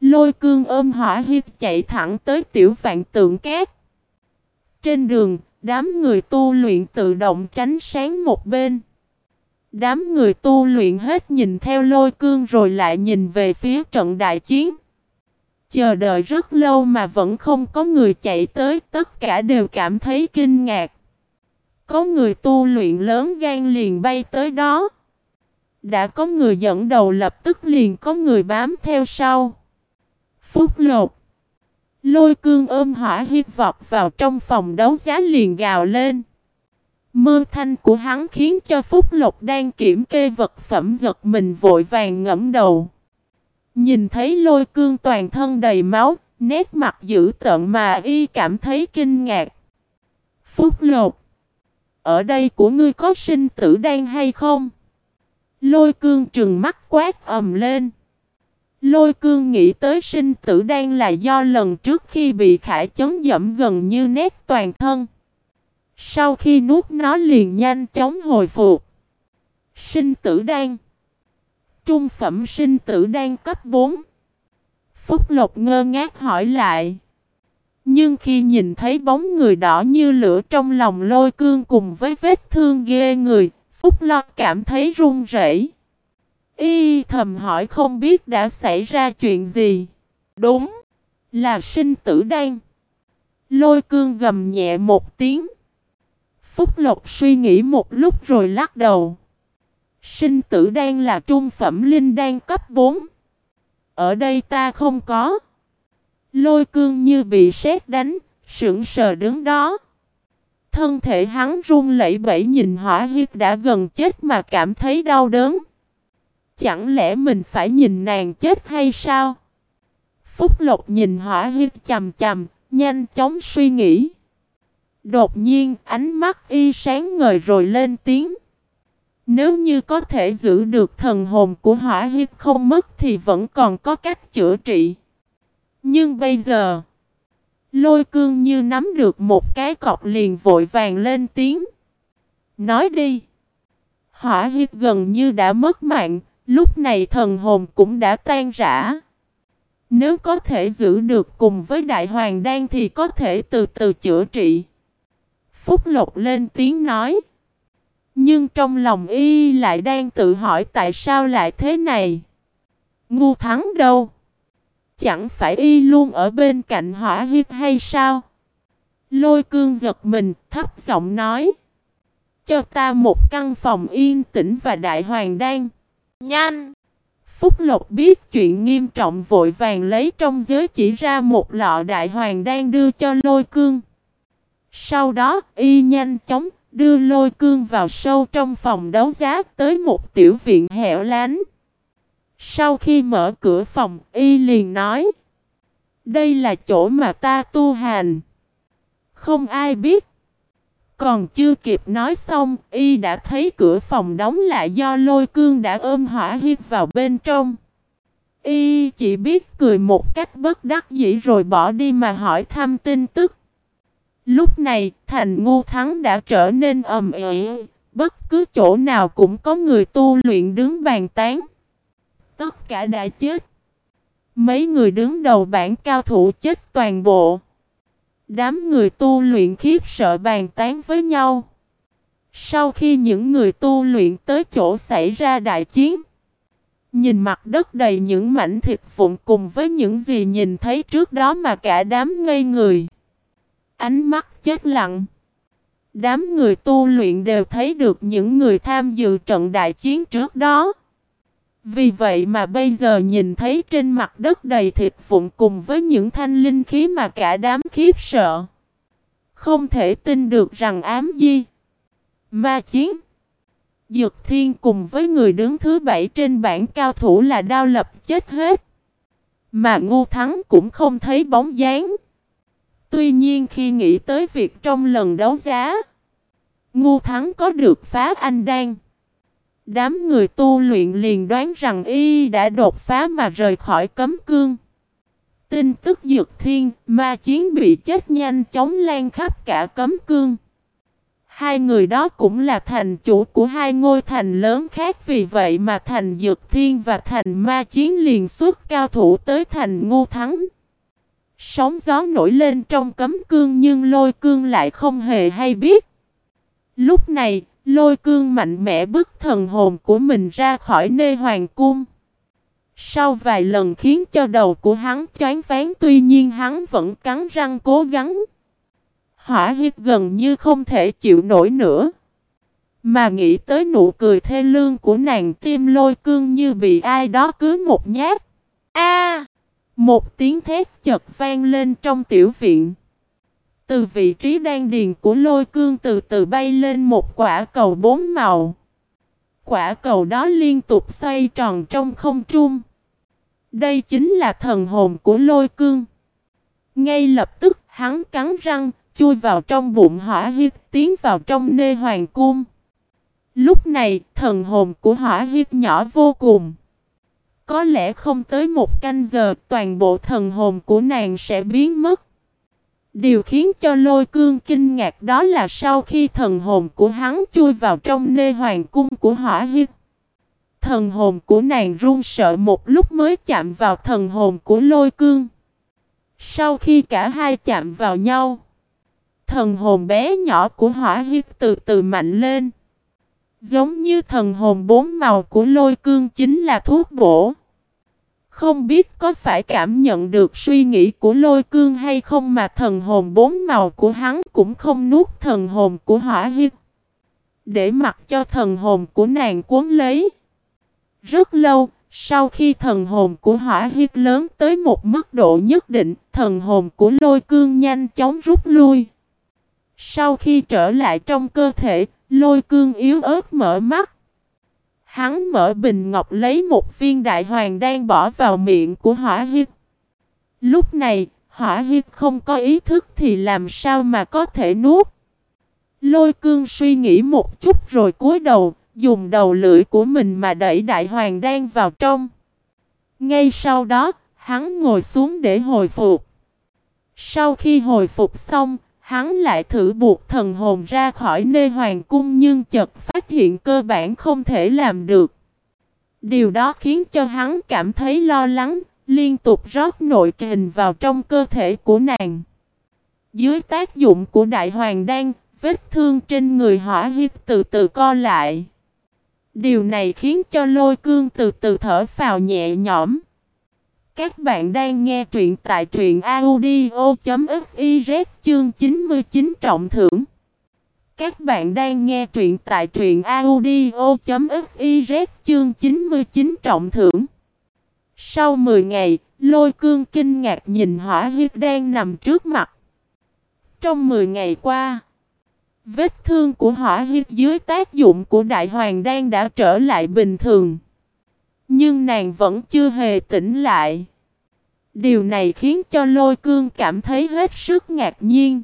Lôi cương ôm hỏa hiếp chạy thẳng tới tiểu vạn tượng cát. Trên đường, đám người tu luyện tự động tránh sáng một bên. Đám người tu luyện hết nhìn theo lôi cương rồi lại nhìn về phía trận đại chiến. Chờ đợi rất lâu mà vẫn không có người chạy tới, tất cả đều cảm thấy kinh ngạc. Có người tu luyện lớn gan liền bay tới đó. Đã có người dẫn đầu lập tức liền có người bám theo sau. Phúc lột. Lôi cương ôm hỏa hiếp vọt vào trong phòng đấu giá liền gào lên. Mơ thanh của hắn khiến cho Phúc Lộc đang kiểm kê vật phẩm giật mình vội vàng ngẫm đầu. Nhìn thấy lôi cương toàn thân đầy máu, nét mặt dữ tợn mà y cảm thấy kinh ngạc. Phúc Lộc, ở đây của ngươi có sinh tử đang hay không? Lôi cương trừng mắt quát ầm lên. Lôi cương nghĩ tới sinh tử đang là do lần trước khi bị khải chấn dẫm gần như nét toàn thân. Sau khi nuốt nó liền nhanh chóng hồi phục. Sinh tử đan. Trung phẩm sinh tử đan cấp 4. Phúc Lộc ngơ ngác hỏi lại. Nhưng khi nhìn thấy bóng người đỏ như lửa trong lòng lôi cương cùng với vết thương ghê người, Phúc Lo cảm thấy run rẩy. Y thầm hỏi không biết đã xảy ra chuyện gì. Đúng, là sinh tử đan. Lôi cương gầm nhẹ một tiếng. Phúc Lộc suy nghĩ một lúc rồi lắc đầu. Sinh tử đan là trung phẩm linh đan cấp 4. Ở đây ta không có. Lôi cương như bị sét đánh, sững sờ đứng đó. Thân thể hắn run lẩy bẩy nhìn hỏa hiếp đã gần chết mà cảm thấy đau đớn. Chẳng lẽ mình phải nhìn nàng chết hay sao? Phúc Lộc nhìn hỏa hiếp chầm chầm, nhanh chóng suy nghĩ. Đột nhiên ánh mắt y sáng ngời rồi lên tiếng. Nếu như có thể giữ được thần hồn của hỏa hiếp không mất thì vẫn còn có cách chữa trị. Nhưng bây giờ, lôi cương như nắm được một cái cọc liền vội vàng lên tiếng. Nói đi. Hỏa hiếp gần như đã mất mạng, lúc này thần hồn cũng đã tan rã. Nếu có thể giữ được cùng với đại hoàng đan thì có thể từ từ chữa trị. Phúc Lộc lên tiếng nói. Nhưng trong lòng y lại đang tự hỏi tại sao lại thế này. Ngu thắng đâu? Chẳng phải y luôn ở bên cạnh hỏa hiếp hay sao? Lôi cương giật mình, thấp giọng nói. Cho ta một căn phòng yên tĩnh và đại hoàng đan. Nhanh! Phúc Lộc biết chuyện nghiêm trọng vội vàng lấy trong giới chỉ ra một lọ đại hoàng đan đưa cho lôi cương. Sau đó, y nhanh chóng đưa lôi cương vào sâu trong phòng đấu giá tới một tiểu viện hẻo lánh. Sau khi mở cửa phòng, y liền nói. Đây là chỗ mà ta tu hành. Không ai biết. Còn chưa kịp nói xong, y đã thấy cửa phòng đóng lại do lôi cương đã ôm hỏa hít vào bên trong. Y chỉ biết cười một cách bất đắc dĩ rồi bỏ đi mà hỏi thăm tin tức. Lúc này, thành ngu thắng đã trở nên ầm ĩ, bất cứ chỗ nào cũng có người tu luyện đứng bàn tán. Tất cả đã chết. Mấy người đứng đầu bảng cao thủ chết toàn bộ. Đám người tu luyện khiếp sợ bàn tán với nhau. Sau khi những người tu luyện tới chỗ xảy ra đại chiến, nhìn mặt đất đầy những mảnh thịt vụn cùng với những gì nhìn thấy trước đó mà cả đám ngây người. Ánh mắt chết lặng. Đám người tu luyện đều thấy được những người tham dự trận đại chiến trước đó. Vì vậy mà bây giờ nhìn thấy trên mặt đất đầy thịt vụn cùng với những thanh linh khí mà cả đám khiếp sợ. Không thể tin được rằng ám di. Ma chiến. Dược Thiên cùng với người đứng thứ bảy trên bảng cao thủ là đao lập chết hết. Mà ngu thắng cũng không thấy bóng dáng. Tuy nhiên khi nghĩ tới việc trong lần đấu giá, ngu thắng có được phá anh đan. Đám người tu luyện liền đoán rằng y đã đột phá mà rời khỏi cấm cương. Tin tức dược thiên, ma chiến bị chết nhanh chóng lan khắp cả cấm cương. Hai người đó cũng là thành chủ của hai ngôi thành lớn khác vì vậy mà thành dược thiên và thành ma chiến liền xuất cao thủ tới thành ngu thắng. Sóng gió nổi lên trong cấm cương nhưng lôi cương lại không hề hay biết. Lúc này, lôi cương mạnh mẽ bức thần hồn của mình ra khỏi nơi hoàng cung. Sau vài lần khiến cho đầu của hắn choáng váng tuy nhiên hắn vẫn cắn răng cố gắng. Hỏa hít gần như không thể chịu nổi nữa. Mà nghĩ tới nụ cười thê lương của nàng tim lôi cương như bị ai đó cứ một nhát. A! Một tiếng thét chật vang lên trong tiểu viện. Từ vị trí đan điền của lôi cương từ từ bay lên một quả cầu bốn màu. Quả cầu đó liên tục xoay tròn trong không trung. Đây chính là thần hồn của lôi cương. Ngay lập tức hắn cắn răng, chui vào trong bụng hỏa hít, tiến vào trong nê hoàng cung. Lúc này, thần hồn của hỏa hít nhỏ vô cùng. Có lẽ không tới một canh giờ, toàn bộ thần hồn của nàng sẽ biến mất. Điều khiến cho lôi cương kinh ngạc đó là sau khi thần hồn của hắn chui vào trong nê hoàng cung của hỏa hít. Thần hồn của nàng run sợ một lúc mới chạm vào thần hồn của lôi cương. Sau khi cả hai chạm vào nhau, thần hồn bé nhỏ của hỏa hít từ từ mạnh lên. Giống như thần hồn bốn màu của lôi cương chính là thuốc bổ. Không biết có phải cảm nhận được suy nghĩ của lôi cương hay không mà thần hồn bốn màu của hắn cũng không nuốt thần hồn của hỏa hít. Để mặc cho thần hồn của nàng cuốn lấy. Rất lâu, sau khi thần hồn của hỏa hít lớn tới một mức độ nhất định, thần hồn của lôi cương nhanh chóng rút lui. Sau khi trở lại trong cơ thể, lôi cương yếu ớt mở mắt. Hắn mở bình ngọc lấy một viên đại hoàng đang bỏ vào miệng của hỏa hít. Lúc này, hỏa hít không có ý thức thì làm sao mà có thể nuốt. Lôi cương suy nghĩ một chút rồi cúi đầu, dùng đầu lưỡi của mình mà đẩy đại hoàng đang vào trong. Ngay sau đó, hắn ngồi xuống để hồi phục. Sau khi hồi phục xong, hắn lại thử buộc thần hồn ra khỏi nê hoàng cung nhưng chợt phát hiện cơ bản không thể làm được. Điều đó khiến cho hắn cảm thấy lo lắng, liên tục rót nội kình vào trong cơ thể của nàng. Dưới tác dụng của đại hoàng đan, vết thương trên người hỏa hít từ từ co lại. Điều này khiến cho lôi cương từ từ thở phào nhẹ nhõm. Các bạn đang nghe truyện tại truyện audio.fiz chương 99 trọng thưởng. Các bạn đang nghe truyện tại truyện audio.fiz chương 99 trọng thưởng. Sau 10 ngày, lôi cương kinh ngạc nhìn hỏa huyết đang nằm trước mặt. Trong 10 ngày qua, Vết thương của hỏa hít dưới tác dụng của đại hoàng đang đã trở lại bình thường. Nhưng nàng vẫn chưa hề tỉnh lại. Điều này khiến cho lôi cương cảm thấy hết sức ngạc nhiên.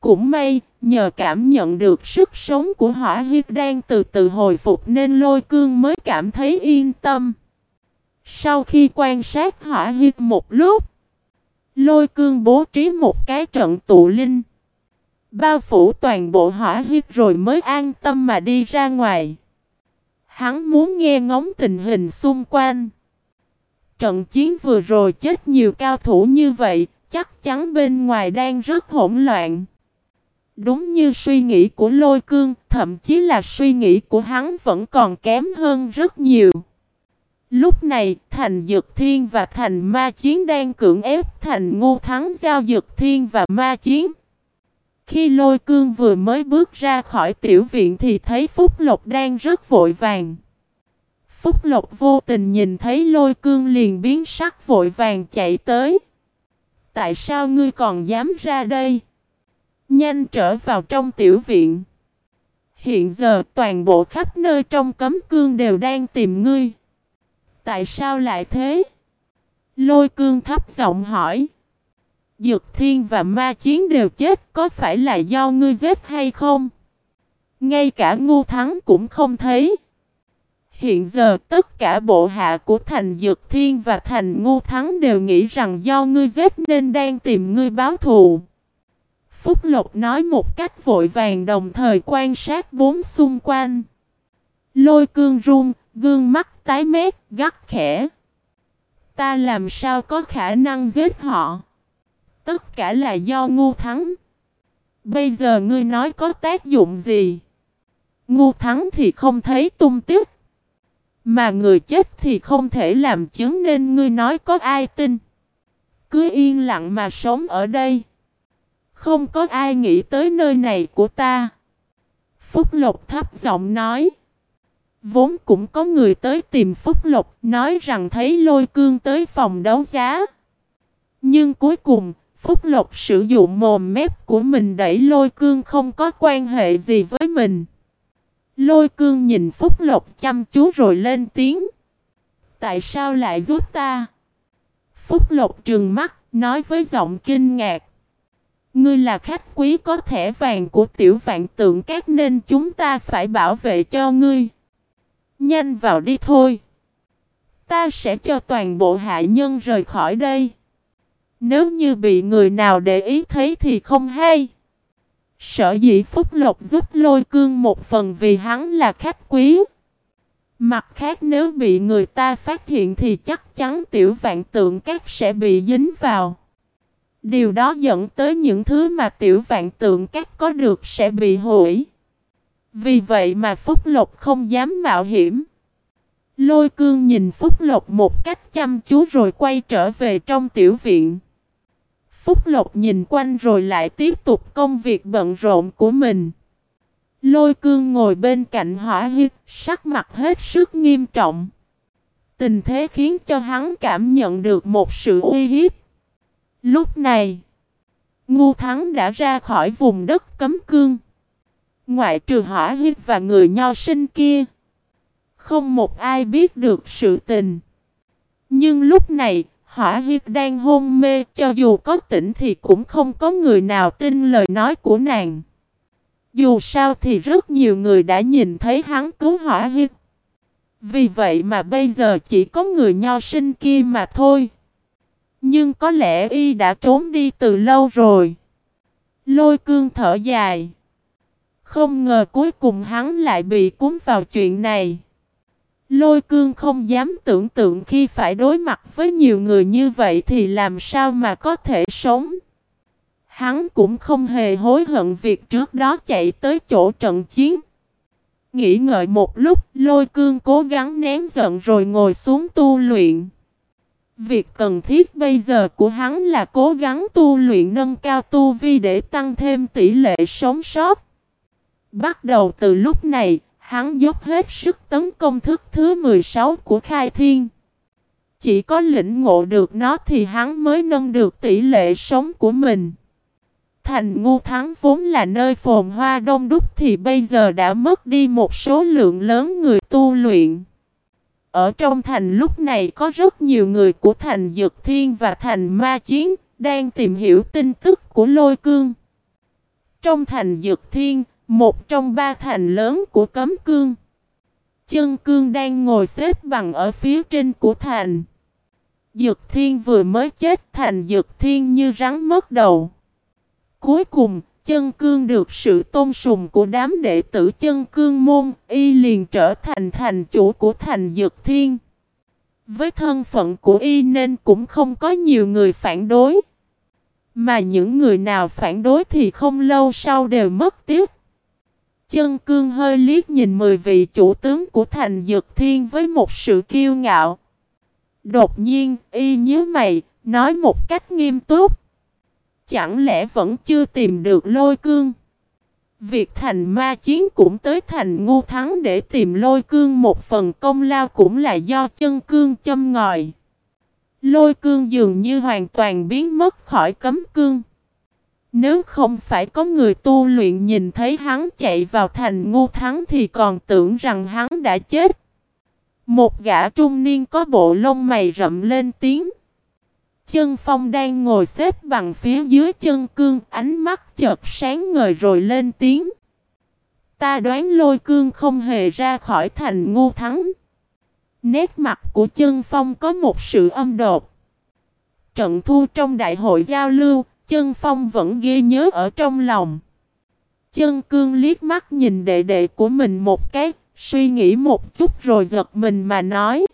Cũng may, nhờ cảm nhận được sức sống của hỏa huyết đang từ từ hồi phục nên lôi cương mới cảm thấy yên tâm. Sau khi quan sát hỏa huyết một lúc, lôi cương bố trí một cái trận tụ linh. Bao phủ toàn bộ hỏa huyết rồi mới an tâm mà đi ra ngoài. Hắn muốn nghe ngóng tình hình xung quanh. Trận chiến vừa rồi chết nhiều cao thủ như vậy, chắc chắn bên ngoài đang rất hỗn loạn. Đúng như suy nghĩ của lôi cương, thậm chí là suy nghĩ của hắn vẫn còn kém hơn rất nhiều. Lúc này, thành dược thiên và thành ma chiến đang cưỡng ép thành ngu thắng giao dược thiên và ma chiến. Khi lôi cương vừa mới bước ra khỏi tiểu viện thì thấy Phúc Lộc đang rất vội vàng. Phúc Lộc vô tình nhìn thấy lôi cương liền biến sắc vội vàng chạy tới. Tại sao ngươi còn dám ra đây? Nhanh trở vào trong tiểu viện. Hiện giờ toàn bộ khắp nơi trong cấm cương đều đang tìm ngươi. Tại sao lại thế? Lôi cương thấp giọng hỏi. Dược thiên và ma chiến đều chết có phải là do ngươi giết hay không? Ngay cả ngu thắng cũng không thấy. Hiện giờ tất cả bộ hạ của thành Dược Thiên và thành Ngu Thắng đều nghĩ rằng do ngươi giết nên đang tìm ngươi báo thù. Phúc Lộc nói một cách vội vàng đồng thời quan sát bốn xung quanh. Lôi cương run, gương mắt tái mét, gắt khẽ. Ta làm sao có khả năng giết họ? Tất cả là do ngu thắng. Bây giờ ngươi nói có tác dụng gì? Ngu thắng thì không thấy tung tích. Mà người chết thì không thể làm chứng nên ngươi nói có ai tin. Cứ yên lặng mà sống ở đây. Không có ai nghĩ tới nơi này của ta. Phúc Lộc thấp giọng nói. Vốn cũng có người tới tìm Phúc Lộc nói rằng thấy lôi cương tới phòng đấu giá. Nhưng cuối cùng, Phúc Lộc sử dụng mồm mép của mình đẩy lôi cương không có quan hệ gì với mình. Lôi cương nhìn Phúc Lộc chăm chú rồi lên tiếng. Tại sao lại giúp ta? Phúc Lộc trừng mắt, nói với giọng kinh ngạc. Ngươi là khách quý có thẻ vàng của tiểu vạn tượng các nên chúng ta phải bảo vệ cho ngươi. Nhanh vào đi thôi. Ta sẽ cho toàn bộ hạ nhân rời khỏi đây. Nếu như bị người nào để ý thấy thì không hay. Sở dĩ Phúc Lộc giúp lôi cương một phần vì hắn là khách quý. Mặt khác nếu bị người ta phát hiện thì chắc chắn tiểu vạn tượng các sẽ bị dính vào. Điều đó dẫn tới những thứ mà tiểu vạn tượng các có được sẽ bị hủy. Vì vậy mà Phúc Lộc không dám mạo hiểm. Lôi cương nhìn Phúc Lộc một cách chăm chú rồi quay trở về trong tiểu viện. Phúc Lộc nhìn quanh rồi lại tiếp tục công việc bận rộn của mình. Lôi cương ngồi bên cạnh hỏa hít, sắc mặt hết sức nghiêm trọng. Tình thế khiến cho hắn cảm nhận được một sự uy hiếp. Lúc này, Ngu Thắng đã ra khỏi vùng đất cấm cương. Ngoại trừ hỏa hít và người nho sinh kia. Không một ai biết được sự tình. Nhưng lúc này, hỏa hít đang hôn mê, cho dù có tỉnh thì cũng không có người nào tin lời nói của nàng. Dù sao thì rất nhiều người đã nhìn thấy hắn cứu hỏa hít. Vì vậy mà bây giờ chỉ có người nho sinh kia mà thôi. Nhưng có lẽ y đã trốn đi từ lâu rồi. Lôi cương thở dài. Không ngờ cuối cùng hắn lại bị cuốn vào chuyện này. Lôi cương không dám tưởng tượng khi phải đối mặt với nhiều người như vậy thì làm sao mà có thể sống. Hắn cũng không hề hối hận việc trước đó chạy tới chỗ trận chiến. Nghĩ ngợi một lúc, lôi cương cố gắng nén giận rồi ngồi xuống tu luyện. Việc cần thiết bây giờ của hắn là cố gắng tu luyện nâng cao tu vi để tăng thêm tỷ lệ sống sót. Bắt đầu từ lúc này, hắn dốc hết sức tấn công thức thứ 16 của Khai Thiên. Chỉ có lĩnh ngộ được nó thì hắn mới nâng được tỷ lệ sống của mình. Thành ngu thắng vốn là nơi phồn hoa đông đúc thì bây giờ đã mất đi một số lượng lớn người tu luyện. Ở trong thành lúc này có rất nhiều người của thành Dược Thiên và thành Ma Chiến đang tìm hiểu tin tức của lôi cương. Trong thành Dược Thiên, một trong ba thành lớn của cấm cương. Chân cương đang ngồi xếp bằng ở phía trên của thành. Dược Thiên vừa mới chết thành Dược Thiên như rắn mất đầu. Cuối cùng, chân cương được sự tôn sùng của đám đệ tử chân cương môn, y liền trở thành thành chủ của thành dược thiên. Với thân phận của y nên cũng không có nhiều người phản đối. Mà những người nào phản đối thì không lâu sau đều mất tiếc. Chân cương hơi liếc nhìn mười vị chủ tướng của thành dược thiên với một sự kiêu ngạo. Đột nhiên, y nhớ mày, nói một cách nghiêm túc. Chẳng lẽ vẫn chưa tìm được lôi cương? Việc thành ma chiến cũng tới thành ngu thắng để tìm lôi cương một phần công lao cũng là do chân cương châm ngòi. Lôi cương dường như hoàn toàn biến mất khỏi cấm cương. Nếu không phải có người tu luyện nhìn thấy hắn chạy vào thành ngu thắng thì còn tưởng rằng hắn đã chết. Một gã trung niên có bộ lông mày rậm lên tiếng. Chân phong đang ngồi xếp bằng phía dưới chân cương, ánh mắt chợt sáng ngời rồi lên tiếng. Ta đoán lôi cương không hề ra khỏi thành ngu thắng. Nét mặt của chân phong có một sự âm đột. Trận thu trong đại hội giao lưu, chân phong vẫn ghi nhớ ở trong lòng. Chân cương liếc mắt nhìn đệ đệ của mình một cái, suy nghĩ một chút rồi giật mình mà nói.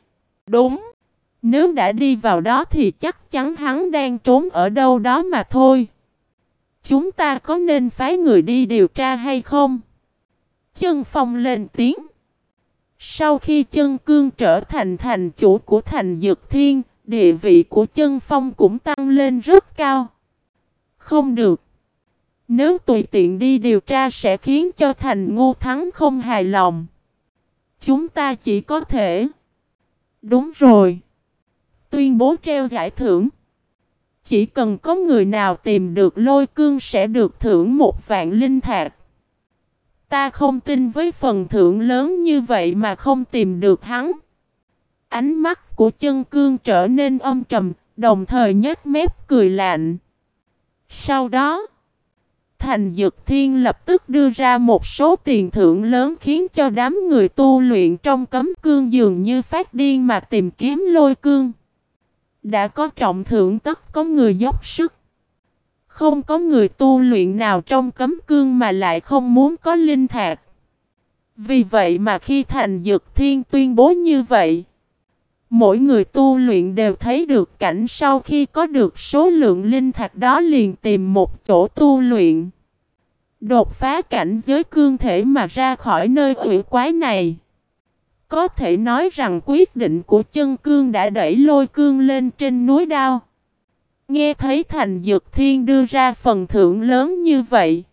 Đúng, nếu đã đi vào đó thì chắc chắn hắn đang trốn ở đâu đó mà thôi. Chúng ta có nên phái người đi điều tra hay không? Chân phong lên tiếng. Sau khi chân cương trở thành thành chủ của thành dược thiên, địa vị của chân phong cũng tăng lên rất cao. Không được. Nếu tùy tiện đi điều tra sẽ khiến cho thành ngu thắng không hài lòng. Chúng ta chỉ có thể... Đúng rồi. Tuyên bố treo giải thưởng. Chỉ cần có người nào tìm được lôi cương sẽ được thưởng một vạn linh thạch. Ta không tin với phần thưởng lớn như vậy mà không tìm được hắn. Ánh mắt của chân cương trở nên âm trầm, đồng thời nhếch mép cười lạnh. Sau đó, Thành Dực Thiên lập tức đưa ra một số tiền thưởng lớn khiến cho đám người tu luyện trong cấm cương dường như phát điên mà tìm kiếm lôi cương. Đã có trọng thưởng tất có người dốc sức. Không có người tu luyện nào trong cấm cương mà lại không muốn có linh thạc. Vì vậy mà khi Thành Dực Thiên tuyên bố như vậy, mỗi người tu luyện đều thấy được cảnh sau khi có được số lượng linh thạch đó liền tìm một chỗ tu luyện. Đột phá cảnh giới cương thể mà ra khỏi nơi ủy quái này. Có thể nói rằng quyết định của chân cương đã đẩy lôi cương lên trên núi đao. Nghe thấy thành dược thiên đưa ra phần thưởng lớn như vậy.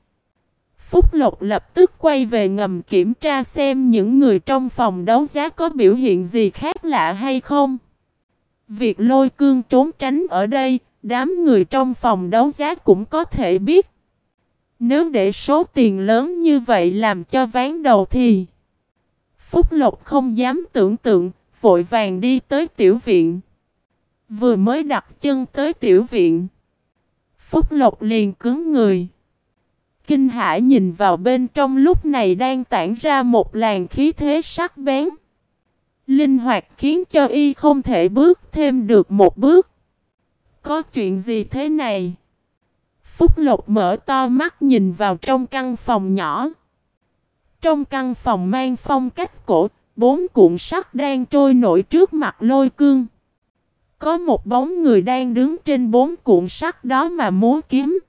Phúc Lộc lập tức quay về ngầm kiểm tra xem những người trong phòng đấu giá có biểu hiện gì khác lạ hay không. Việc lôi cương trốn tránh ở đây, đám người trong phòng đấu giá cũng có thể biết. Nếu để số tiền lớn như vậy làm cho ván đầu thì... Phúc Lộc không dám tưởng tượng, vội vàng đi tới tiểu viện. Vừa mới đặt chân tới tiểu viện. Phúc Lộc liền cứng người. Kinh hãi nhìn vào bên trong lúc này đang tản ra một làn khí thế sắc bén. Linh hoạt khiến cho y không thể bước thêm được một bước. Có chuyện gì thế này? Phúc Lộc mở to mắt nhìn vào trong căn phòng nhỏ. Trong căn phòng mang phong cách cổ, bốn cuộn sắt đang trôi nổi trước mặt lôi cương. Có một bóng người đang đứng trên bốn cuộn sắt đó mà múa kiếm.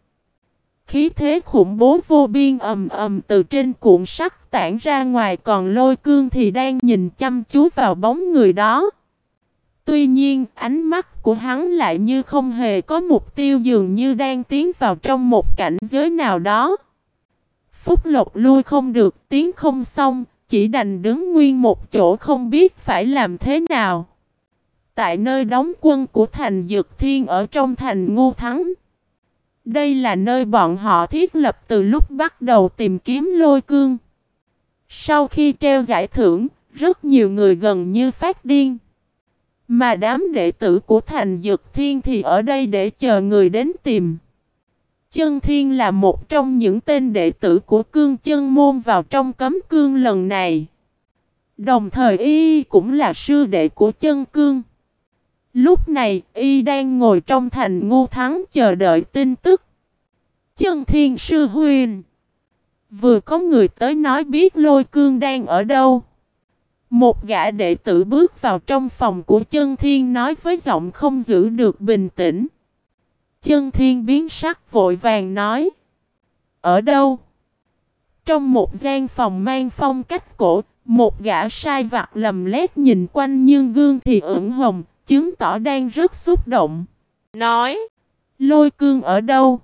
Khí thế khủng bố vô biên ầm ầm từ trên cuộn sắt tản ra ngoài còn lôi cương thì đang nhìn chăm chú vào bóng người đó. Tuy nhiên ánh mắt của hắn lại như không hề có mục tiêu dường như đang tiến vào trong một cảnh giới nào đó. Phúc Lộc lui không được tiến không xong, chỉ đành đứng nguyên một chỗ không biết phải làm thế nào. Tại nơi đóng quân của thành Dược Thiên ở trong thành Ngô Thắng. Đây là nơi bọn họ thiết lập từ lúc bắt đầu tìm kiếm lôi cương. Sau khi treo giải thưởng, rất nhiều người gần như phát điên. Mà đám đệ tử của thành Dược Thiên thì ở đây để chờ người đến tìm. Chân Thiên là một trong những tên đệ tử của cương chân môn vào trong cấm cương lần này. Đồng thời y cũng là sư đệ của chân cương. Lúc này y đang ngồi trong thành ngu thắng chờ đợi tin tức. Chân Thiên sư huyền. Vừa có người tới nói biết lôi cương đang ở đâu. Một gã đệ tử bước vào trong phòng của chân thiên nói với giọng không giữ được bình tĩnh. Chân thiên biến sắc vội vàng nói. Ở đâu? Trong một gian phòng mang phong cách cổ, một gã sai vặt lầm lét nhìn quanh nhưng gương thì ửng hồng, chứng tỏ đang rất xúc động. Nói, lôi cương ở đâu?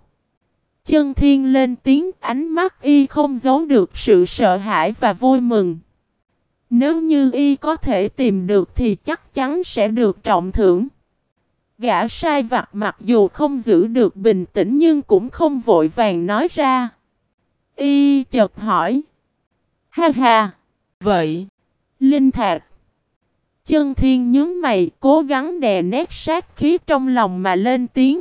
Chân thiên lên tiếng ánh mắt y không giấu được sự sợ hãi và vui mừng. Nếu như y có thể tìm được thì chắc chắn sẽ được trọng thưởng. Gã sai vặt mặc dù không giữ được bình tĩnh nhưng cũng không vội vàng nói ra. Y chợt hỏi. Ha ha. Vậy. Linh thạc. Chân thiên nhướng mày cố gắng đè nét sát khí trong lòng mà lên tiếng.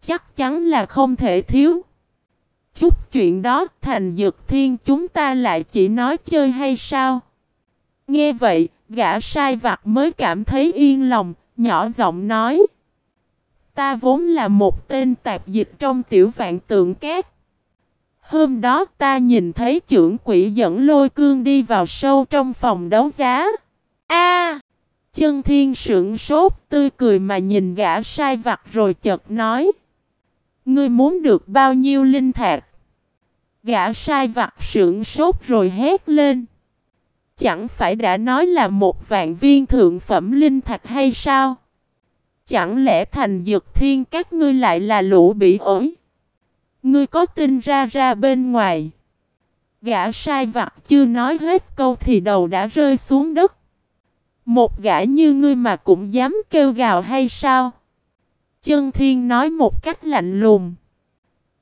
Chắc chắn là không thể thiếu. Chút chuyện đó thành dược thiên chúng ta lại chỉ nói chơi hay sao? Nghe vậy, gã sai vặt mới cảm thấy yên lòng, nhỏ giọng nói. Ta vốn là một tên tạp dịch trong tiểu vạn tượng cát. Hôm đó ta nhìn thấy trưởng quỷ dẫn lôi cương đi vào sâu trong phòng đấu giá. A! chân thiên sưởng sốt, tươi cười mà nhìn gã sai vặt rồi chợt nói. Ngươi muốn được bao nhiêu linh thạch? Gã sai vặt sưởng sốt rồi hét lên. Chẳng phải đã nói là một vạn viên thượng phẩm linh thạch hay sao? Chẳng lẽ thành dược thiên các ngươi lại là lũ bị ổi? Ngươi có tin ra ra bên ngoài? Gã sai vặt chưa nói hết câu thì đầu đã rơi xuống đất. Một gã như ngươi mà cũng dám kêu gào hay sao? Chân thiên nói một cách lạnh lùng.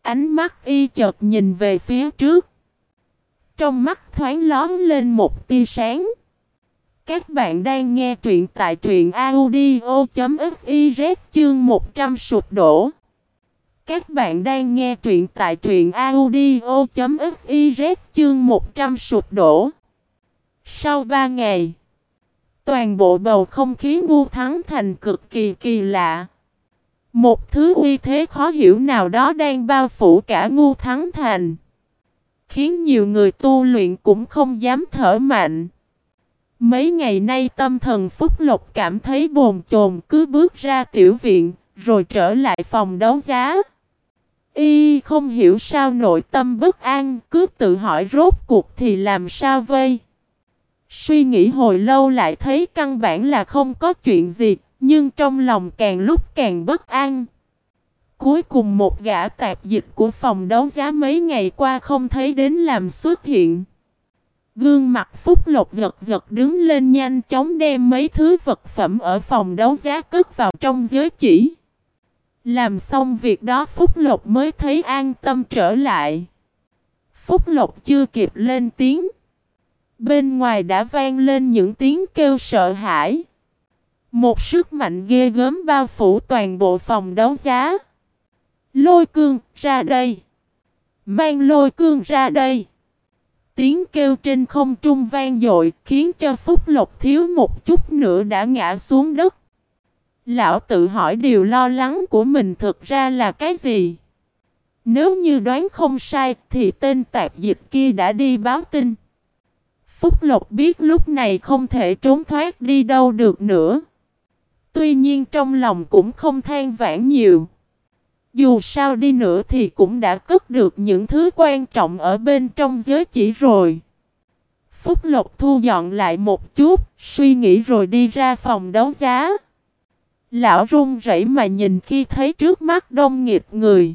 Ánh mắt y chợt nhìn về phía trước. Trong mắt thoáng lón lên một tia sáng. Các bạn đang nghe truyện tại truyện audio.fiz chương 100 sụp đổ. Các bạn đang nghe truyện tại truyện audio.fiz chương 100 sụp đổ. Sau 3 ngày, toàn bộ bầu không khí ngu thắng thành cực kỳ kỳ lạ. Một thứ uy thế khó hiểu nào đó đang bao phủ cả ngu thắng thành. Khiến nhiều người tu luyện cũng không dám thở mạnh. Mấy ngày nay tâm thần Phúc Lộc cảm thấy bồn chồn cứ bước ra tiểu viện, rồi trở lại phòng đấu giá. Y không hiểu sao nội tâm bất an, cứ tự hỏi rốt cuộc thì làm sao vây. Suy nghĩ hồi lâu lại thấy căn bản là không có chuyện gì, nhưng trong lòng càng lúc càng bất an. Cuối cùng một gã tạp dịch của phòng đấu giá mấy ngày qua không thấy đến làm xuất hiện. Gương mặt Phúc Lộc giật giật đứng lên nhanh chóng đem mấy thứ vật phẩm ở phòng đấu giá cất vào trong giới chỉ. Làm xong việc đó Phúc Lộc mới thấy an tâm trở lại. Phúc Lộc chưa kịp lên tiếng. Bên ngoài đã vang lên những tiếng kêu sợ hãi. Một sức mạnh ghê gớm bao phủ toàn bộ phòng đấu giá. Lôi cương, ra đây. Mang lôi cương ra đây. Tiếng kêu trên không trung vang dội khiến cho Phúc Lộc thiếu một chút nữa đã ngã xuống đất. Lão tự hỏi điều lo lắng của mình thực ra là cái gì? Nếu như đoán không sai thì tên tạp dịch kia đã đi báo tin. Phúc Lộc biết lúc này không thể trốn thoát đi đâu được nữa. Tuy nhiên trong lòng cũng không than vãn nhiều. Dù sao đi nữa thì cũng đã cất được những thứ quan trọng ở bên trong giới chỉ rồi. Phúc Lộc thu dọn lại một chút, suy nghĩ rồi đi ra phòng đấu giá. Lão run rẩy mà nhìn khi thấy trước mắt đông nghịt người.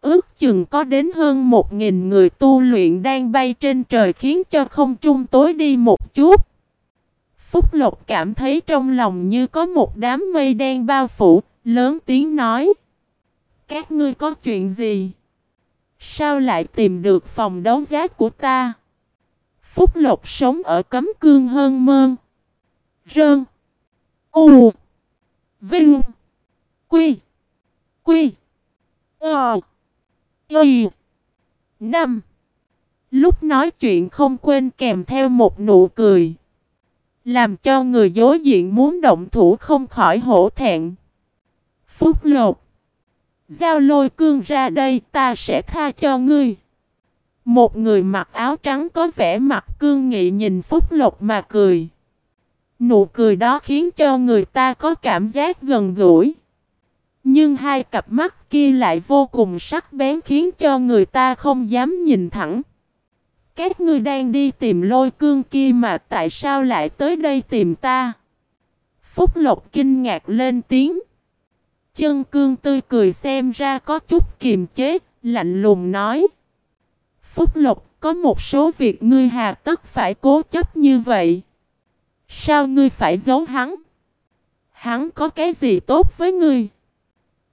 Ước chừng có đến hơn một nghìn người tu luyện đang bay trên trời khiến cho không trung tối đi một chút. Phúc Lộc cảm thấy trong lòng như có một đám mây đen bao phủ, lớn tiếng nói. Các ngươi có chuyện gì? Sao lại tìm được phòng đấu giá của ta? Phúc Lộc sống ở cấm cương hơn mơn. Rơn. U. Vinh. Quy. Quy. Ờ. Y. Năm. Lúc nói chuyện không quên kèm theo một nụ cười. Làm cho người dối diện muốn động thủ không khỏi hổ thẹn. Phúc Lộc. Giao lôi cương ra đây, ta sẽ tha cho ngươi. Một người mặc áo trắng có vẻ mặt cương nghị nhìn Phúc Lộc mà cười. Nụ cười đó khiến cho người ta có cảm giác gần gũi. Nhưng hai cặp mắt kia lại vô cùng sắc bén khiến cho người ta không dám nhìn thẳng. Các ngươi đang đi tìm lôi cương kia mà tại sao lại tới đây tìm ta? Phúc Lộc kinh ngạc lên tiếng. Chân cương tươi cười xem ra có chút kiềm chế, lạnh lùng nói. Phúc Lộc, có một số việc ngươi hà tất phải cố chấp như vậy. Sao ngươi phải giấu hắn? hắn có cái gì tốt với ngươi?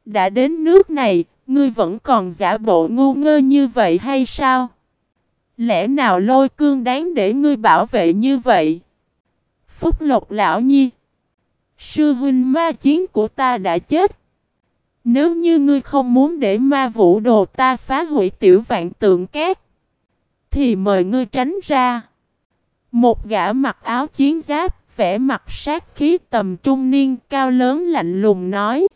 Đã đến nước này, ngươi vẫn còn giả bộ ngu ngơ như vậy hay sao? Lẽ nào lôi cương đáng để ngươi bảo vệ như vậy? Phúc Lộc Lão Nhi Sư huynh ma chiến của ta đã chết. Nếu như ngươi không muốn để ma vũ đồ ta phá hủy tiểu vạn tượng cát, thì mời ngươi tránh ra. Một gã mặc áo chiến giáp, vẻ mặt sát khí tầm trung niên cao lớn lạnh lùng nói.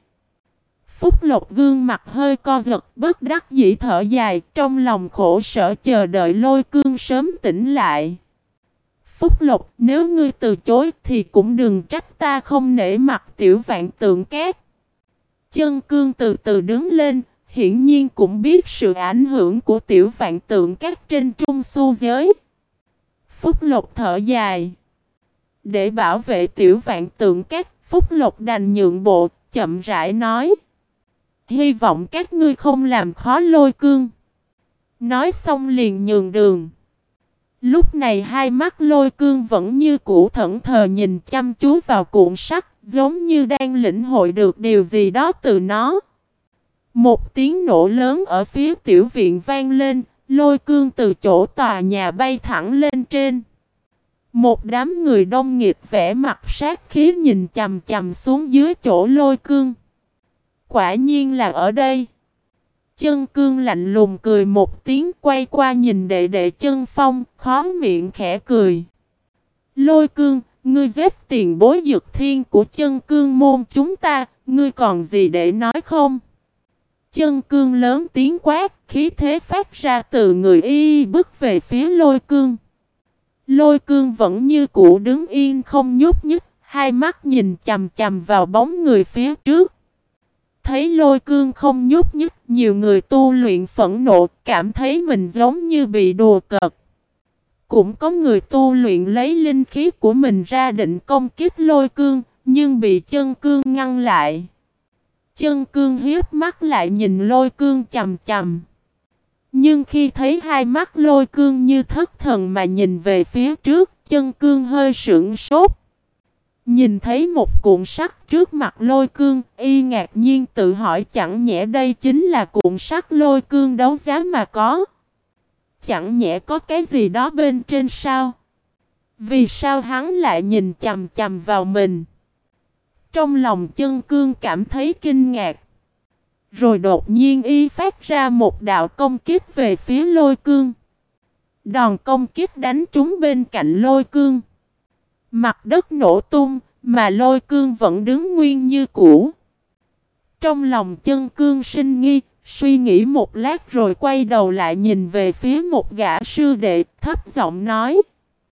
Phúc Lộc gương mặt hơi co giật bất đắc dĩ thở dài trong lòng khổ sở chờ đợi lôi cương sớm tỉnh lại. Phúc Lộc nếu ngươi từ chối thì cũng đừng trách ta không nể mặt tiểu vạn tượng cát. Chân cương từ từ đứng lên, hiển nhiên cũng biết sự ảnh hưởng của tiểu vạn tượng cát trên trung su giới. Phúc Lộc thở dài. Để bảo vệ tiểu vạn tượng cát, Phúc Lộc đành nhượng bộ, chậm rãi nói. Hy vọng các ngươi không làm khó lôi cương. Nói xong liền nhường đường. Lúc này hai mắt lôi cương vẫn như cũ thẫn thờ nhìn chăm chú vào cuộn sắt, giống như đang lĩnh hội được điều gì đó từ nó. Một tiếng nổ lớn ở phía tiểu viện vang lên, lôi cương từ chỗ tòa nhà bay thẳng lên trên. Một đám người đông nghịch vẻ mặt sát khí nhìn chầm chầm xuống dưới chỗ lôi cương. Quả nhiên là ở đây. Chân cương lạnh lùng cười một tiếng quay qua nhìn đệ đệ chân phong, khó miệng khẽ cười. Lôi cương, ngươi giết tiền bối dược thiên của chân cương môn chúng ta, ngươi còn gì để nói không? Chân cương lớn tiếng quát, khí thế phát ra từ người y bước về phía lôi cương. Lôi cương vẫn như cũ đứng yên không nhúc nhích, hai mắt nhìn chầm chầm vào bóng người phía trước. Thấy lôi cương không nhúc nhích, nhiều người tu luyện phẫn nộ, cảm thấy mình giống như bị đùa cợt. Cũng có người tu luyện lấy linh khí của mình ra định công kích lôi cương, nhưng bị chân cương ngăn lại. Chân cương hiếp mắt lại nhìn lôi cương chầm chầm. Nhưng khi thấy hai mắt lôi cương như thất thần mà nhìn về phía trước, chân cương hơi sững sốt. Nhìn thấy một cuộn sắt trước mặt lôi cương, y ngạc nhiên tự hỏi chẳng nhẽ đây chính là cuộn sắt lôi cương đấu giá mà có. Chẳng nhẽ có cái gì đó bên trên sao? Vì sao hắn lại nhìn chầm chầm vào mình? Trong lòng chân cương cảm thấy kinh ngạc. Rồi đột nhiên y phát ra một đạo công kích về phía lôi cương. Đòn công kích đánh trúng bên cạnh lôi cương. Mặt đất nổ tung, mà lôi cương vẫn đứng nguyên như cũ. Trong lòng chân cương sinh nghi, suy nghĩ một lát rồi quay đầu lại nhìn về phía một gã sư đệ, thấp giọng nói.